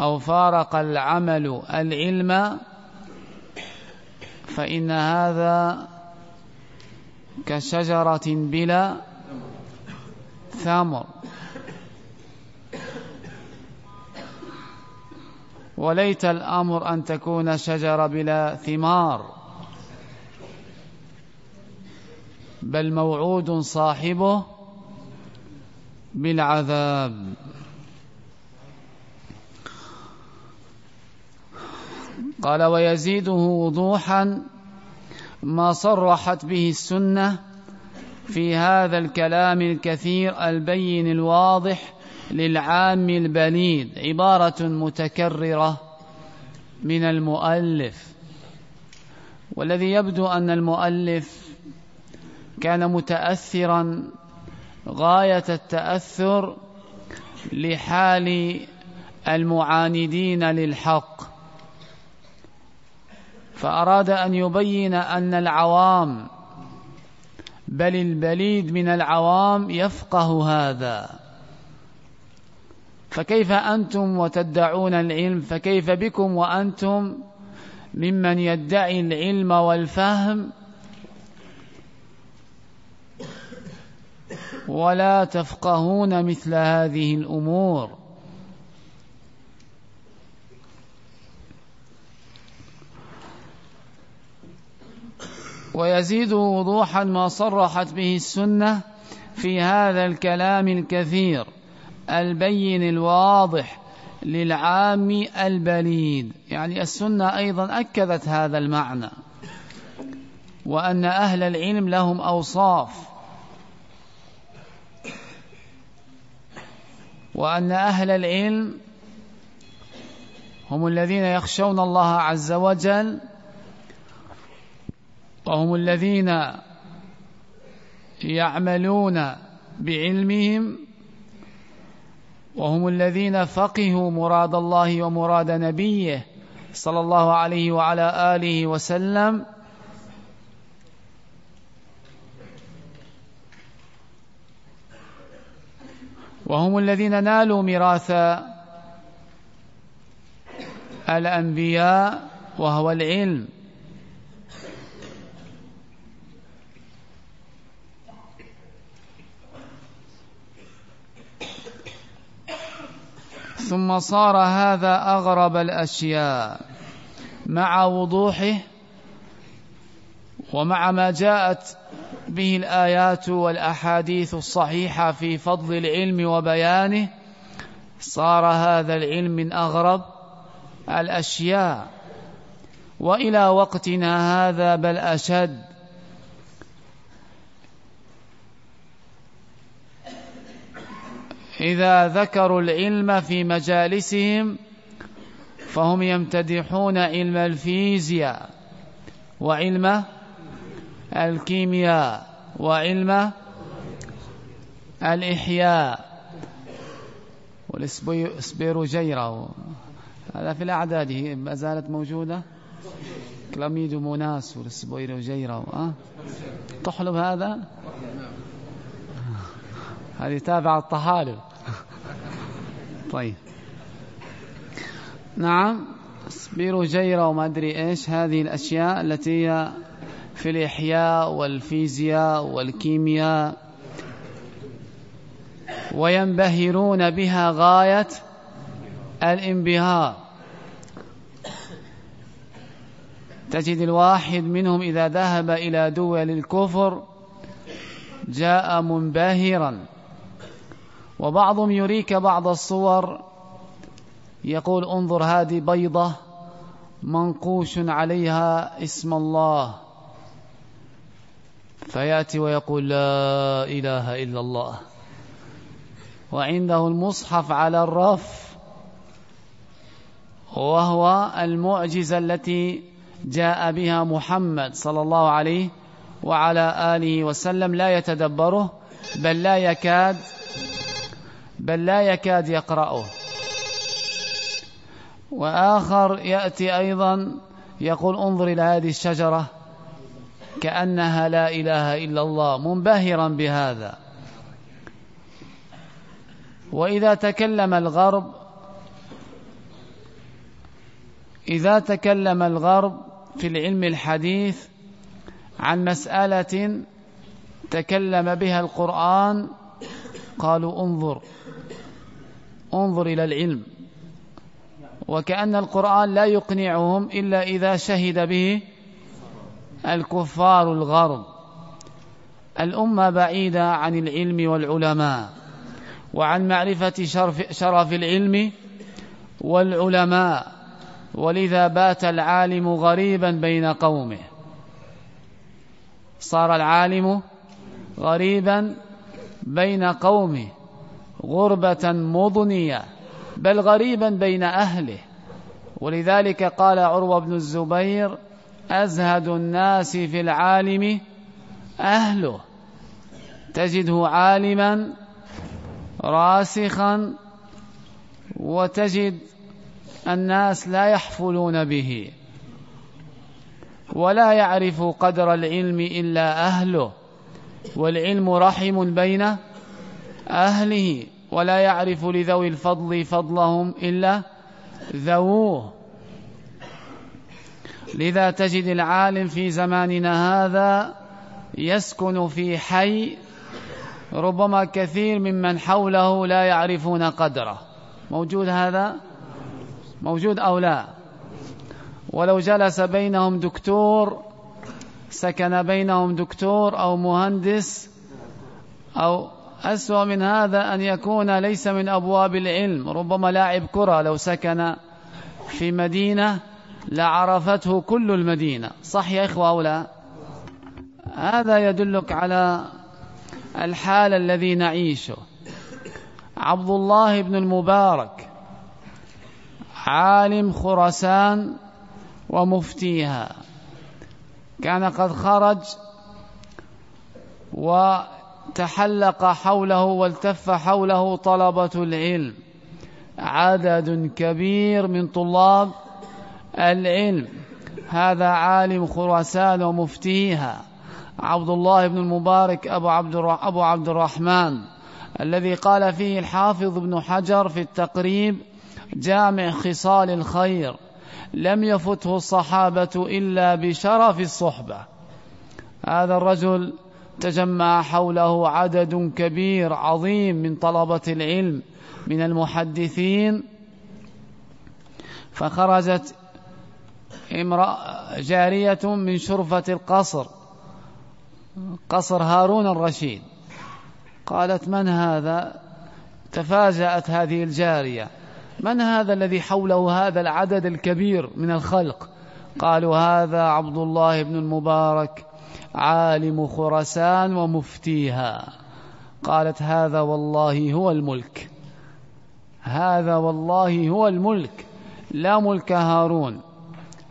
أو فارق العمل العلم فإن هذا كشجرة بلا ثمر. وليت الأمر أن تكون شجرة بلا ثمار. بل موعود صاحبه بالعذاب. قال ويزيده وضوحا ما صرحت به السنة في هذا الكلام الكثير البين الواضح للعام البليد عبارة متكررة من المؤلف. والذي يبدو أن المؤلف كان متأثرا غاية التأثر لحال المعاندين للحق. فأراد أن يبين أن العوام بل البليد من العوام يفقه هذا. فكيف أنتم وتدعون العلم؟ فكيف بكم وأنتم ممن يدعي العلم والفهم ولا تفقهون مثل هذه الأمور. ويزيد وضوحا ما صرحت به السنة في هذا الكلام الكثير البين الواضح للعام البليد. يعني السنة أيضا أكدت هذا المعنى وأن أهل العلم لهم أوصاف. وأن أهل العلم هم الذين يخشون الله عز وجل وهم الذين يعملون بعلمهم وهم الذين فقهوا مراد الله ومراد نبيه صلى الله عليه وعلى آله وسلم. وهم الذين نالوا ميراث الأنبياء وهو العلم. ثم صار هذا أغرب الأشياء مع وضوحه ومع ما جاءت به الآيات والأحاديث الصحيحة في فضل العلم وبيانه صار هذا العلم من أغرب الأشياء. وإلى وقتنا هذا بل أشد. إذا ذكروا العلم في مجالسهم فهم يمتدحون علم الفيزياء وعلم الكيمياء وعلم الإحياء والسبيروجيرا هذا في الأعداد ما زالت موجودة. كلاميد موناس والسبيروجيرا أه؟ تحلب هذا؟ هذه تابعة الطحالب طيب. نعم سبيروجيرا وما أدري إيش هذه الأشياء التي هي في الإحياء والفيزياء والكيمياء وينبهرون بها غاية الانبهار. تجد الواحد منهم إذا ذهب إلى دول الكفر جاء منبهرا. وبعضهم يريك بعض الصور يقول انظر هذه بيضة منقوش عليها اسم الله. فيأتي ويقول لا إله إلا الله. وعنده المصحف على الرف وهو المعجزة التي جاء بها محمد صلى الله عليه وعلى آله وسلم لا يتدبره بل لا يكاد بل لا يكاد يقرأه. وآخر يأتي أيضا يقول انظر إلى هذه الشجرة. كأنها لا إله إلا الله منبهرا بهذا. وإذا تكلم الغرب إذا تكلم الغرب في العلم الحديث عن مسألة تكلم بها القرآن قالوا انظر انظر إلى العلم. وكأن القرآن لا يقنعهم إلا إذا شهد به الكفار الغرب. الأمة بعيدة عن العلم والعلماء وعن معرفة شرف, شرف العلم والعلماء ولذا بات العالم غريبا بين قومه. صار العالم غريبا بين قومه غربة مضنية بل غريبا بين أهله. ولذلك قال عروة بن الزبير أزهد الناس في العالم أهله. تجده عالما راسخا وتجد الناس لا يحفلون به ولا يعرف قدر العلم إلا أهله والعلم رحم بين أهله ولا يعرف لذوي الفضل فضلهم إلا ذووه. لذا تجد العالم في زماننا هذا يسكن في حي ربما كثير ممن حوله لا يعرفون قدره. موجود هذا؟ موجود أو لا؟ ولو جلس بينهم دكتور سكن بينهم دكتور أو مهندس أو أسوأ من هذا أن يكون ليس من أبواب العلم. ربما لاعب كرة لو سكن في مدينة لعرفته كل المدينة. صح يا إخوة أو لا؟ هذا يدلك على الحال الذي نعيشه. عبد الله بن المبارك عالم خرسان ومفتيها. كان قد خرج وتحلق حوله والتف حوله طلبة العلم. عدد كبير من طلاب العلم. هذا عالم خراسان ومفتيها. عبد الله بن المبارك أبو عبد, أبو عبد الرحمن. الذي قال فيه الحافظ ابن حجر في التقريب جامع خصال الخير. لم يفته الصحابة إلا بشرف الصحبة. هذا الرجل تجمع حوله عدد كبير عظيم من طلبة العلم من المحدثين. فخرجت امرأة جارية من شرفة القصر قصر هارون الرشيد. قالت من هذا؟ تفاجأت هذه الجارية من هذا الذي حوله هذا العدد الكبير من الخلق؟ قالوا هذا عبد الله بن المبارك عالم خرسان ومفتيها. قالت هذا والله هو الملك هذا والله هو الملك لا ملك هارون.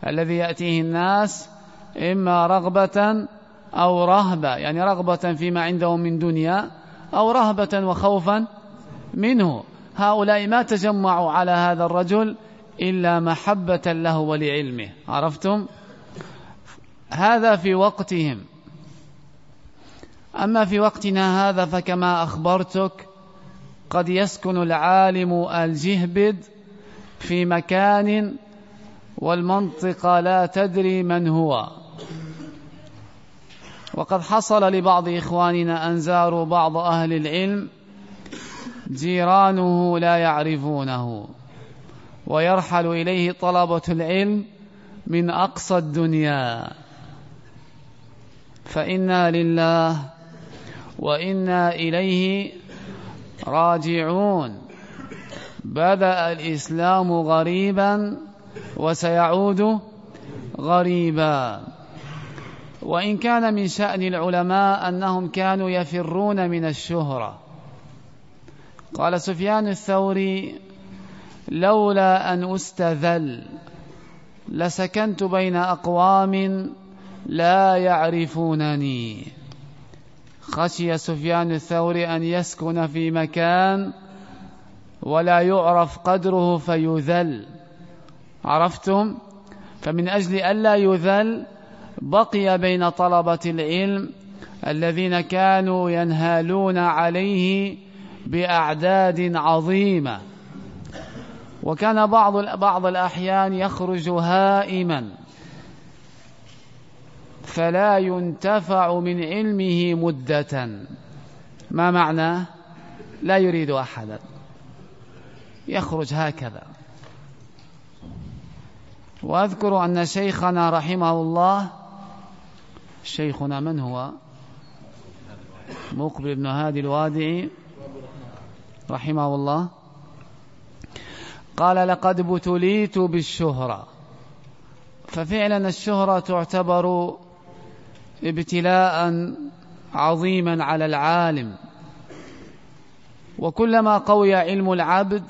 الذي يأتيه الناس إما رغبة أو رهبة يعني رغبة فيما عندهم من دنيا أو رهبة وخوفا منه. هؤلاء ما تجمعوا على هذا الرجل إلا محبة له ولعلمه. عرفتم؟ هذا في وقتهم. أما في وقتنا هذا فكما أخبرتك قد يسكن العالم الجهبد في مكان والمنطقة لا تدري من هو. وقد حصل لبعض إخواننا أن زاروا بعض أهل العلم جيرانه لا يعرفونه ويرحل إليه طلبة العلم من أقصى الدنيا. فإنا لله وإنا إليه راجعون. بدأ الإسلام غريبا وسيعود غريبا. وإن كان من شأن العلماء أنهم كانوا يفرون من الشهرة. قال سفيان الثوري لولا أن أستذل لسكنت بين أقوام لا يعرفونني. خشي سفيان الثوري أن يسكن في مكان ولا يعرف قدره فيذل. عرفتم؟ فمن أجل ألا يذل بقي بين طلبة العلم الذين كانوا ينهالون عليه بأعداد عظيمة. وكان بعض بعض الأحيان يخرج هائما. فلا ينتفع من علمه مدة. ما معناه لا يريد أحدا. يخرج هكذا. وأذكر أن شيخنا رحمه الله شيخنا من هو؟ مقبل بن هادي الوادعي رحمه الله. قال لقد بتليت بالشهرة. ففعلا الشهرة تعتبر ابتلاء عظيما على العالم. وكلما قوي علم العبد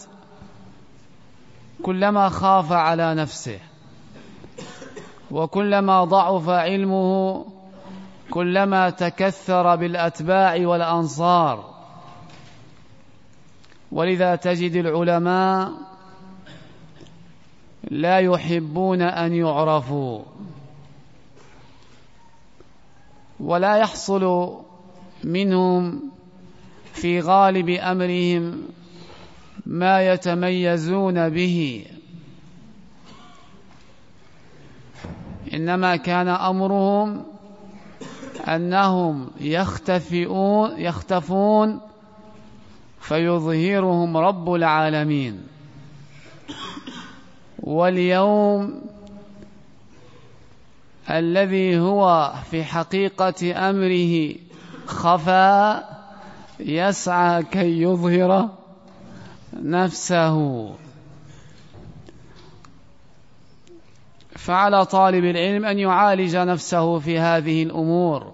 كلما خاف على نفسه. وكلما ضعف علمه كلما تكثر بالأتباع والأنصار. ولذا تجد العلماء لا يحبون أن يعرفوا. ولا يحصل منهم في غالب أمرهم ما يتميزون به. إنما كان أمرهم أنهم يختفئون يختفون فيظهرهم رب العالمين. واليوم الذي هو في حقيقة أمره خفى يسعى كي يظهر نفسه. فعلى طالب العلم أن يعالج نفسه في هذه الأمور.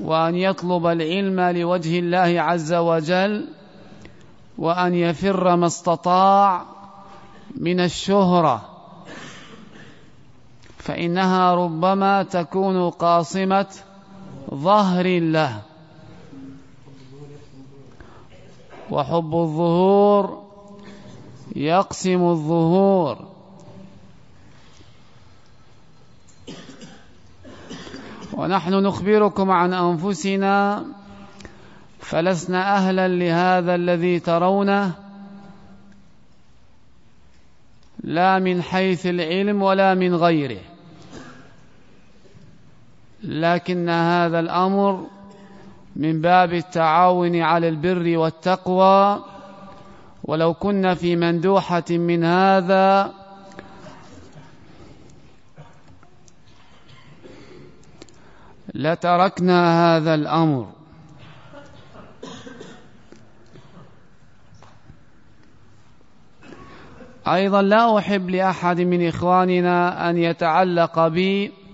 وأن يطلب العلم لوجه الله عز وجل وأن يفر ما استطاع من الشهرة. فإنها ربما تكون قاصمة ظهر له. وحب الظهور يقسم الظهور. ونحن نخبركم عن أنفسنا فلسنا أهلا لهذا الذي ترونه لا من حيث العلم ولا من غيره. لكن هذا الأمر من باب التعاون على البر والتقوى ولو كنا في مندوحة من هذا. لتركنا هذا الأمر. أيضا لا أحب لأحد من إخواننا أن يتعلق بي.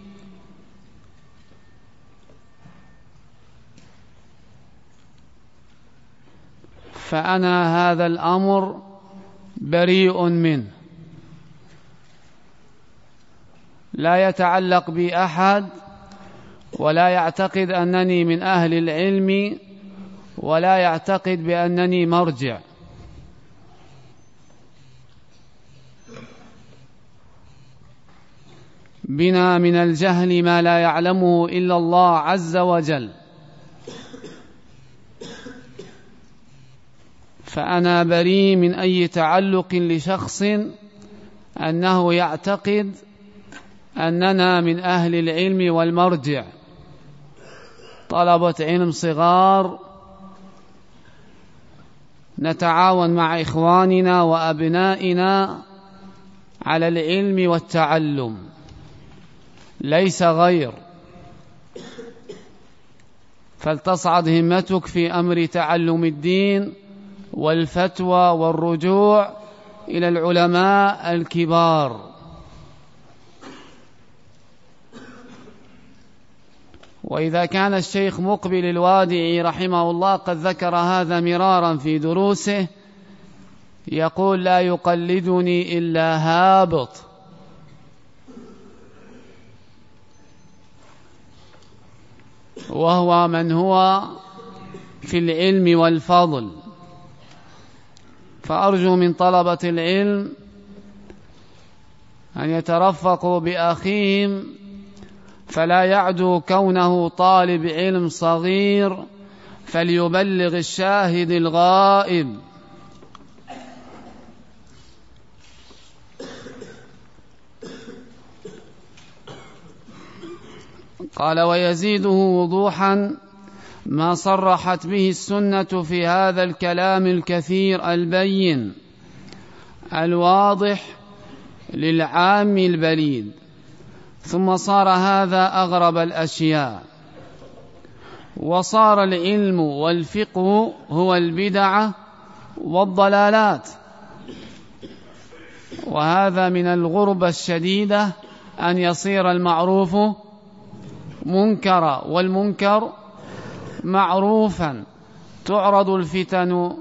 فأنا هذا الأمر بريء منه. لا يتعلق بي أحد ولا يعتقد أنني من أهل العلم ولا يعتقد بأنني مرجع. بنا من الجهل ما لا يعلمه إلا الله عز وجل. فأنا بريء من أي تعلق لشخص أنه يعتقد أننا من أهل العلم والمرجع. طلبة علم صغار نتعاون مع إخواننا وأبنائنا على العلم والتعلم. ليس غير. فلتصعد همتك في أمر تعلم الدين والفتوى والرجوع إلى العلماء الكبار. وإذا كان الشيخ مقبل الوادعي رحمه الله قد ذكر هذا مرارا في دروسه يقول لا يقلدني إلا هابط. وهو من هو في العلم والفضل. فأرجو من طلبة العلم أن يترفقوا بأخيهم فلا يعدو كونه طالب علم صغير فليبلغ الشاهد الغائب. قال ويزيده وضوحا ما صرحت به السنة في هذا الكلام الكثير البين الواضح للعام البليد. ثم صار هذا أغرب الأشياء. وصار العلم والفقه هو البدعة والضلالات. وهذا من الغربة الشديدة أن يصير المعروف منكرا والمنكر معروفا تعرض الفتن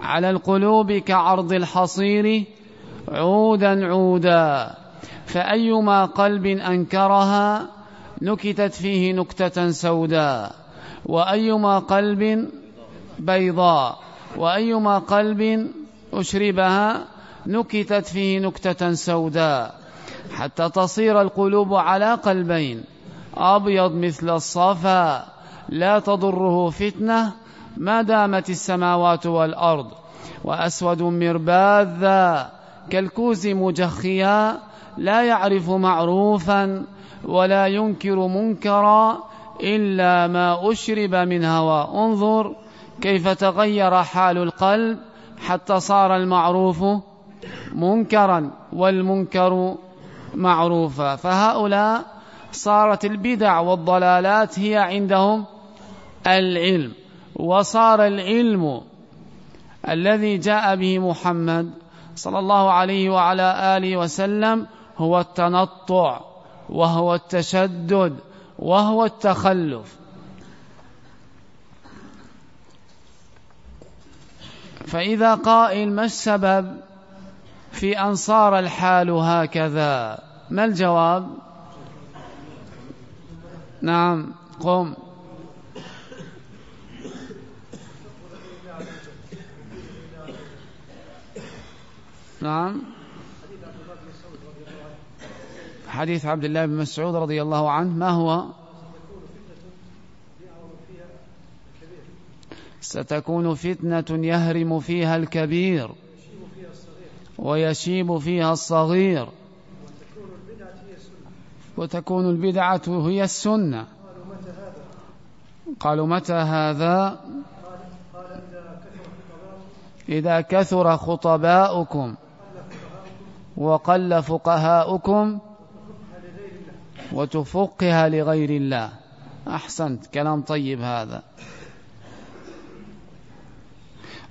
على القلوب كعرض الحصير عودا عودا. فأيما قلب أنكرها نكتت فيه نكتة سوداء وأيما قلب بيضاء وأيما قلب أشربها نكتت فيه نكتة سوداء حتى تصير القلوب على قلبين أبيض مثل الصفا. لا تضره فتنة ما دامت السماوات والأرض. وأسود مرباذا كالكوز مجخيا لا يعرف معروفا ولا ينكر منكرا إلا ما أشرب من هوى. انظر كيف تغير حال القلب حتى صار المعروف منكرا والمنكر معروفا. فهؤلاء صارت البدع والضلالات هي عندهم العلم وصار العلم الذي جاء به محمد صلى الله عليه وعلى آله وسلم هو التنطع وهو التشدد وهو التخلف. فإذا قائل ما السبب في أن صار الحال هكذا ما الجواب؟ نعم قم. نعم. حديث عبد الله بن مسعود رضي الله عنه ما هو؟ ستكون فتنة يهرم فيها الكبير ويشيب فيها الصغير وتكون البدعة هي السنة. قالوا متى هذا؟ إذا كثر خطباؤكم. وقل فقهاؤكم وتفقها لغير الله. أحسنت كلام طيب هذا.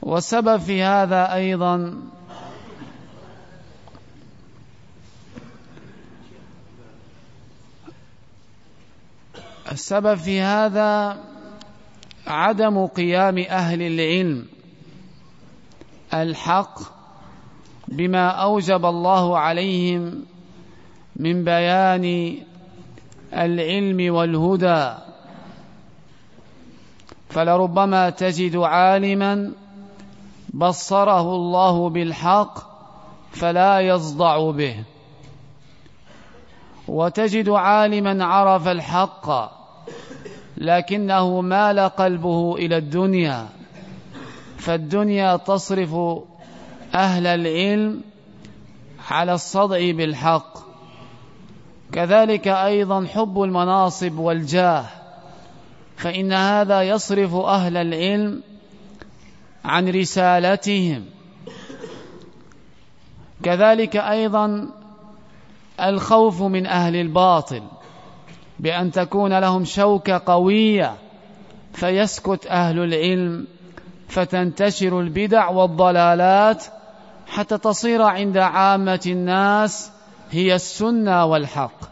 والسبب في هذا أيضا السبب في هذا عدم قيام أهل العلم. الحق بما أوجب الله عليهم من بيان العلم والهدى. فلربما تجد عالما بصره الله بالحق فلا يصدع به. وتجد عالما عرف الحق لكنه مال قلبه إلى الدنيا فالدنيا تصرف أهل العلم على الصدع بالحق. كذلك أيضا حب المناصب والجاه. فإن هذا يصرف أهل العلم عن رسالتهم. كذلك أيضا الخوف من أهل الباطل بأن تكون لهم شوكة قوية فيسكت أهل العلم فتنتشر البدع والضلالات حتى تصير عند عامة الناس هي السنة والحق.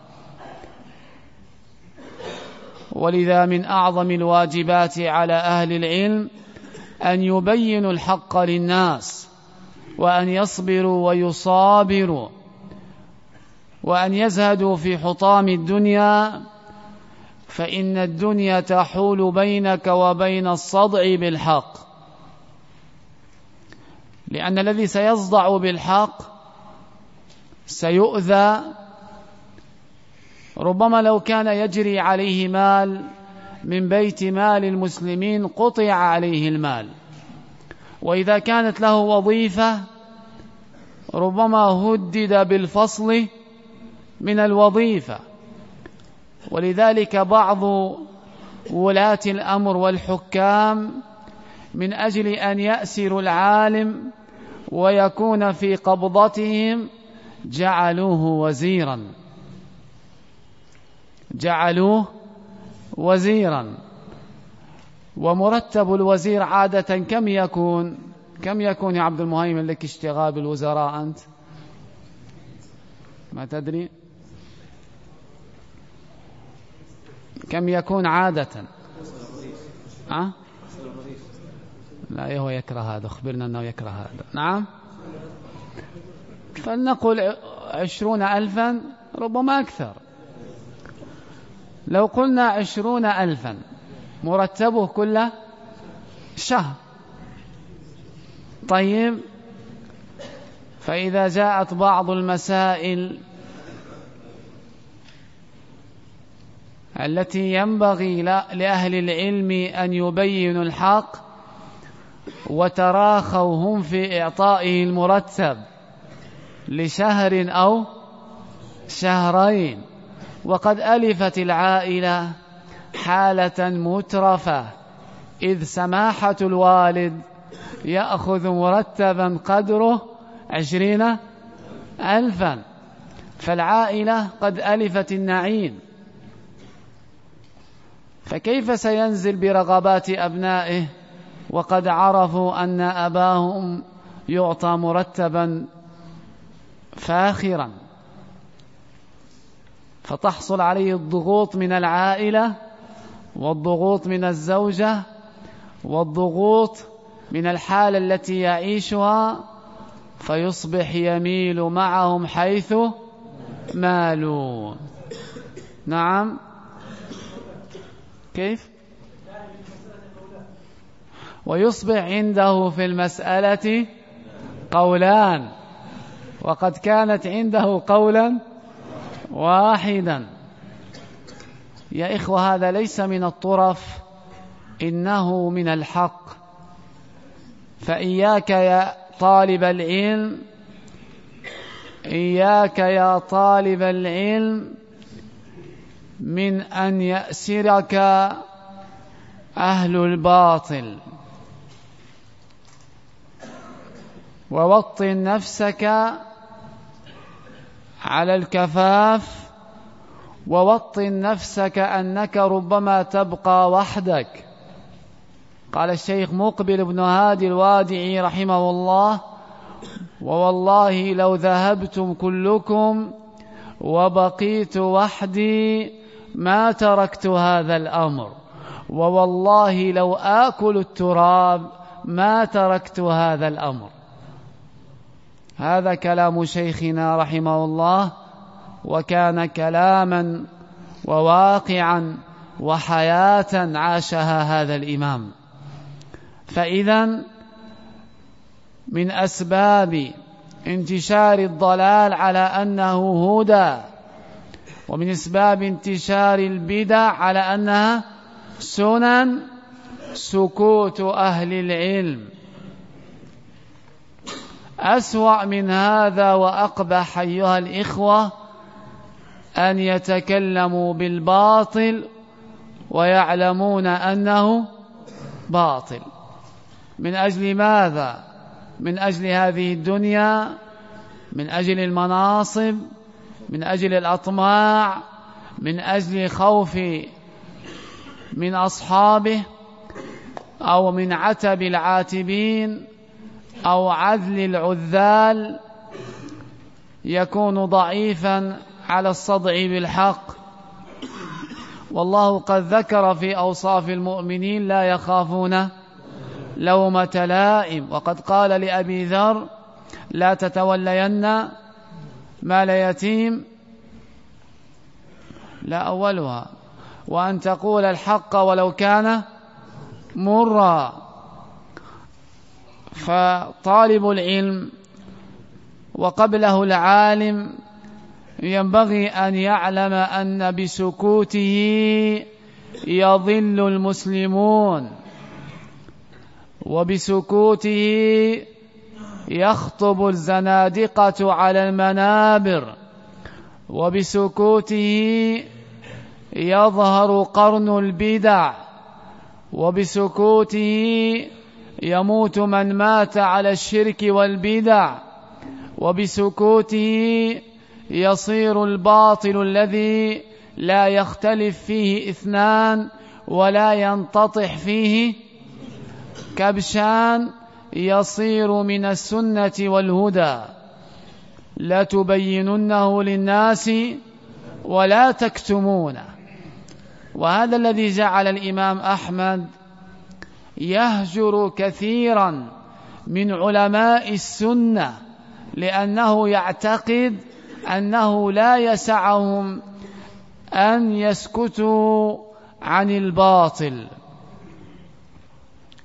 ولذا من أعظم الواجبات على أهل العلم أن يبينوا الحق للناس وأن يصبروا ويصابروا وأن يزهدوا في حطام الدنيا فإن الدنيا تحول بينك وبين الصدع بالحق. لأن الذي سيصدع بالحق سيؤذى. ربما لو كان يجري عليه مال من بيت مال المسلمين قطع عليه المال. وإذا كانت له وظيفة ربما هدد بالفصل من الوظيفة. ولذلك بعض ولاة الأمر والحكام من أجل أن يأسروا العالم ويكون في قبضتهم جعلوه وزيرا. جعلوه وزيرا. ومرتب الوزير عادة كم يكون؟ كم يكون يا عبد المهيمن لك اشتغال بالوزراء أنت؟ ما تدري؟ كم يكون عادة؟ أه؟ لا هو يكره هذا؟ أخبرنا أنه يكره هذا. نعم؟ فلنقل عشرون ألفا ربما أكثر. لو قلنا عشرون ألفا مرتبه كل شهر. طيب فإذا جاءت بعض المسائل التي ينبغي لأهل العلم أن يبينوا الحق وتراخوا هم في إعطائه المرتب لشهر أو شهرين. وقد ألفت العائلة حالة مترفة إذ سماحة الوالد يأخذ مرتبا قدره عشرين ألفا. فالعائلة قد ألفت النعيم. فكيف سينزل برغبات أبنائه وقد عرفوا أن أباهم يعطى مرتبا فاخرا. فتحصل عليه الضغوط من العائلة والضغوط من الزوجة والضغوط من الحالة التي يعيشها فيصبح يميل معهم حيث مالوا نعم. كيف؟ ويصبح عنده في المسألة قولان. وقد كانت عنده قولا واحدا. يا إخوة هذا ليس من الطرف إنه من الحق. فإياك يا طالب العلم إياك يا طالب العلم من أن يأسرك أهل الباطل. ووطن نفسك على الكفاف ووطن نفسك أنك ربما تبقى وحدك. قال الشيخ مقبل بن هادي الوادعي رحمه الله ووالله لو ذهبتم كلكم وبقيت وحدي ما تركت هذا الأمر. ووالله لو آكل التراب ما تركت هذا الأمر. هذا كلام شيخنا رحمه الله وكان كلاما وواقعا وحياة عاشها هذا الإمام. فإذا من أسباب انتشار الضلال على أنه هدى ومن أسباب انتشار البدع على أنها سنن سكوت أهل العلم. أسوأ من هذا وأقبح أيها الإخوة أن يتكلموا بالباطل ويعلمون أنه باطل. من أجل ماذا؟ من أجل هذه الدنيا؟ من أجل المناصب؟ من أجل الأطماع؟ من أجل خوف من أصحابه؟ أو من عتب العاتبين؟ أو عذل العذال يكون ضعيفا على الصدع بالحق. والله قد ذكر في أوصاف المؤمنين لا يخافون لومة لائم. وقد قال لأبي ذر لا تتولين مال يتيم. لا أولها. وأن تقول الحق ولو كان مرا. فطالب العلم وقبله العالم ينبغي أن يعلم أن بسكوته يضل المسلمون وبسكوته يخطب الزنادقة على المنابر وبسكوته يظهر قرن البدع وبسكوته يموت من مات على الشرك والبدع وبسكوته يصير الباطل الذي لا يختلف فيه إثنان ولا ينتطح فيه كبشان يصير من السنة والهدى. لا تبيننه للناس ولا تكتمونه. وهذا الذي جعل الإمام أحمد يهجر كثيرا من علماء السنة لأنه يعتقد أنه لا يسعهم أن يسكتوا عن الباطل.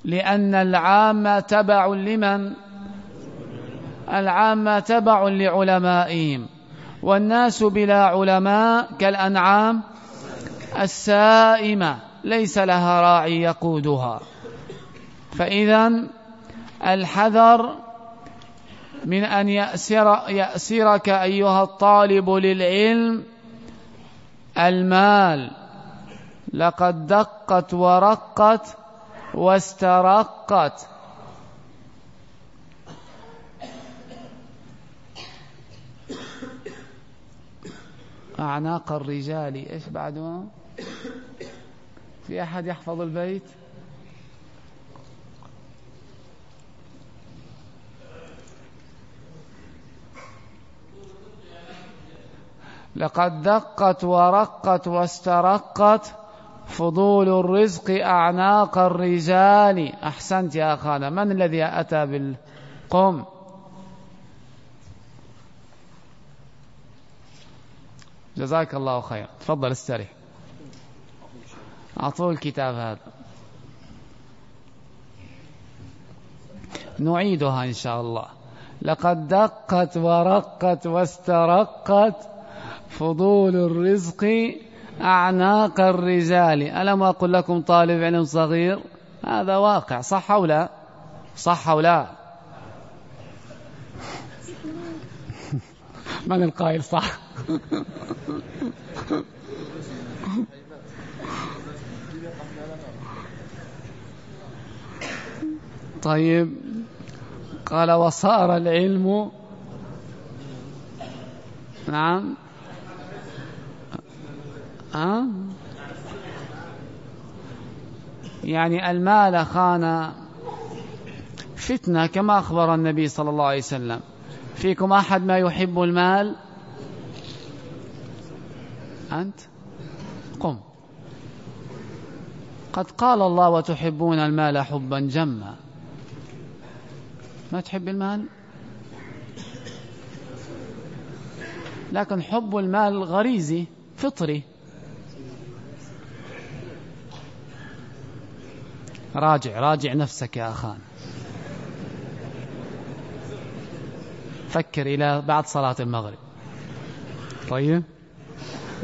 لأن العامة تبع لمن؟ العامة تبع لعلمائهم. والناس بلا علماء كالأنعام السائمة ليس لها راعي يقودها. فإذا الحذر من أن يأسر يأسرك أيها الطالب للعلم المال. لقد دقت ورقت واسترقت. أعناق الرجال. إيش بعدها في أحد يحفظ البيت؟ لقد دقت ورقت واسترقت فضول الرزق أعناق الرجال. أحسنت يا أخانا من الذي أتى بالقم جزاك الله خير تفضل استريح. أعطوه الكتاب هذا. نعيدها إن شاء الله. لقد دقت ورقت واسترقت فضول الرزق أعناق الرجال. ألم أقل لكم طالب علم صغير؟ هذا واقع صح أو لا؟ صح أو لا؟ من القائل صح؟ طيب قال وصار العلم نعم. ها؟ يعني المال خان فتنة كما أخبر النبي صلى الله عليه وسلم. فيكم أحد ما يحب المال؟ أنت؟ قم. قد قال الله وتحبون المال حبا جما. ما تحب المال؟ لكن حب المال غريزي فطري. راجع راجع نفسك يا أخان. فكر إلى بعد صلاة المغرب. طيب؟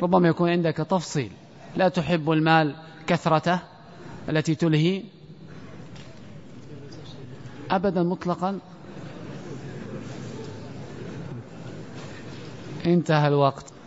ربما يكون عندك تفصيل. لا تحب المال كثرته التي تلهي؟ أبدا مطلقا. انتهى الوقت.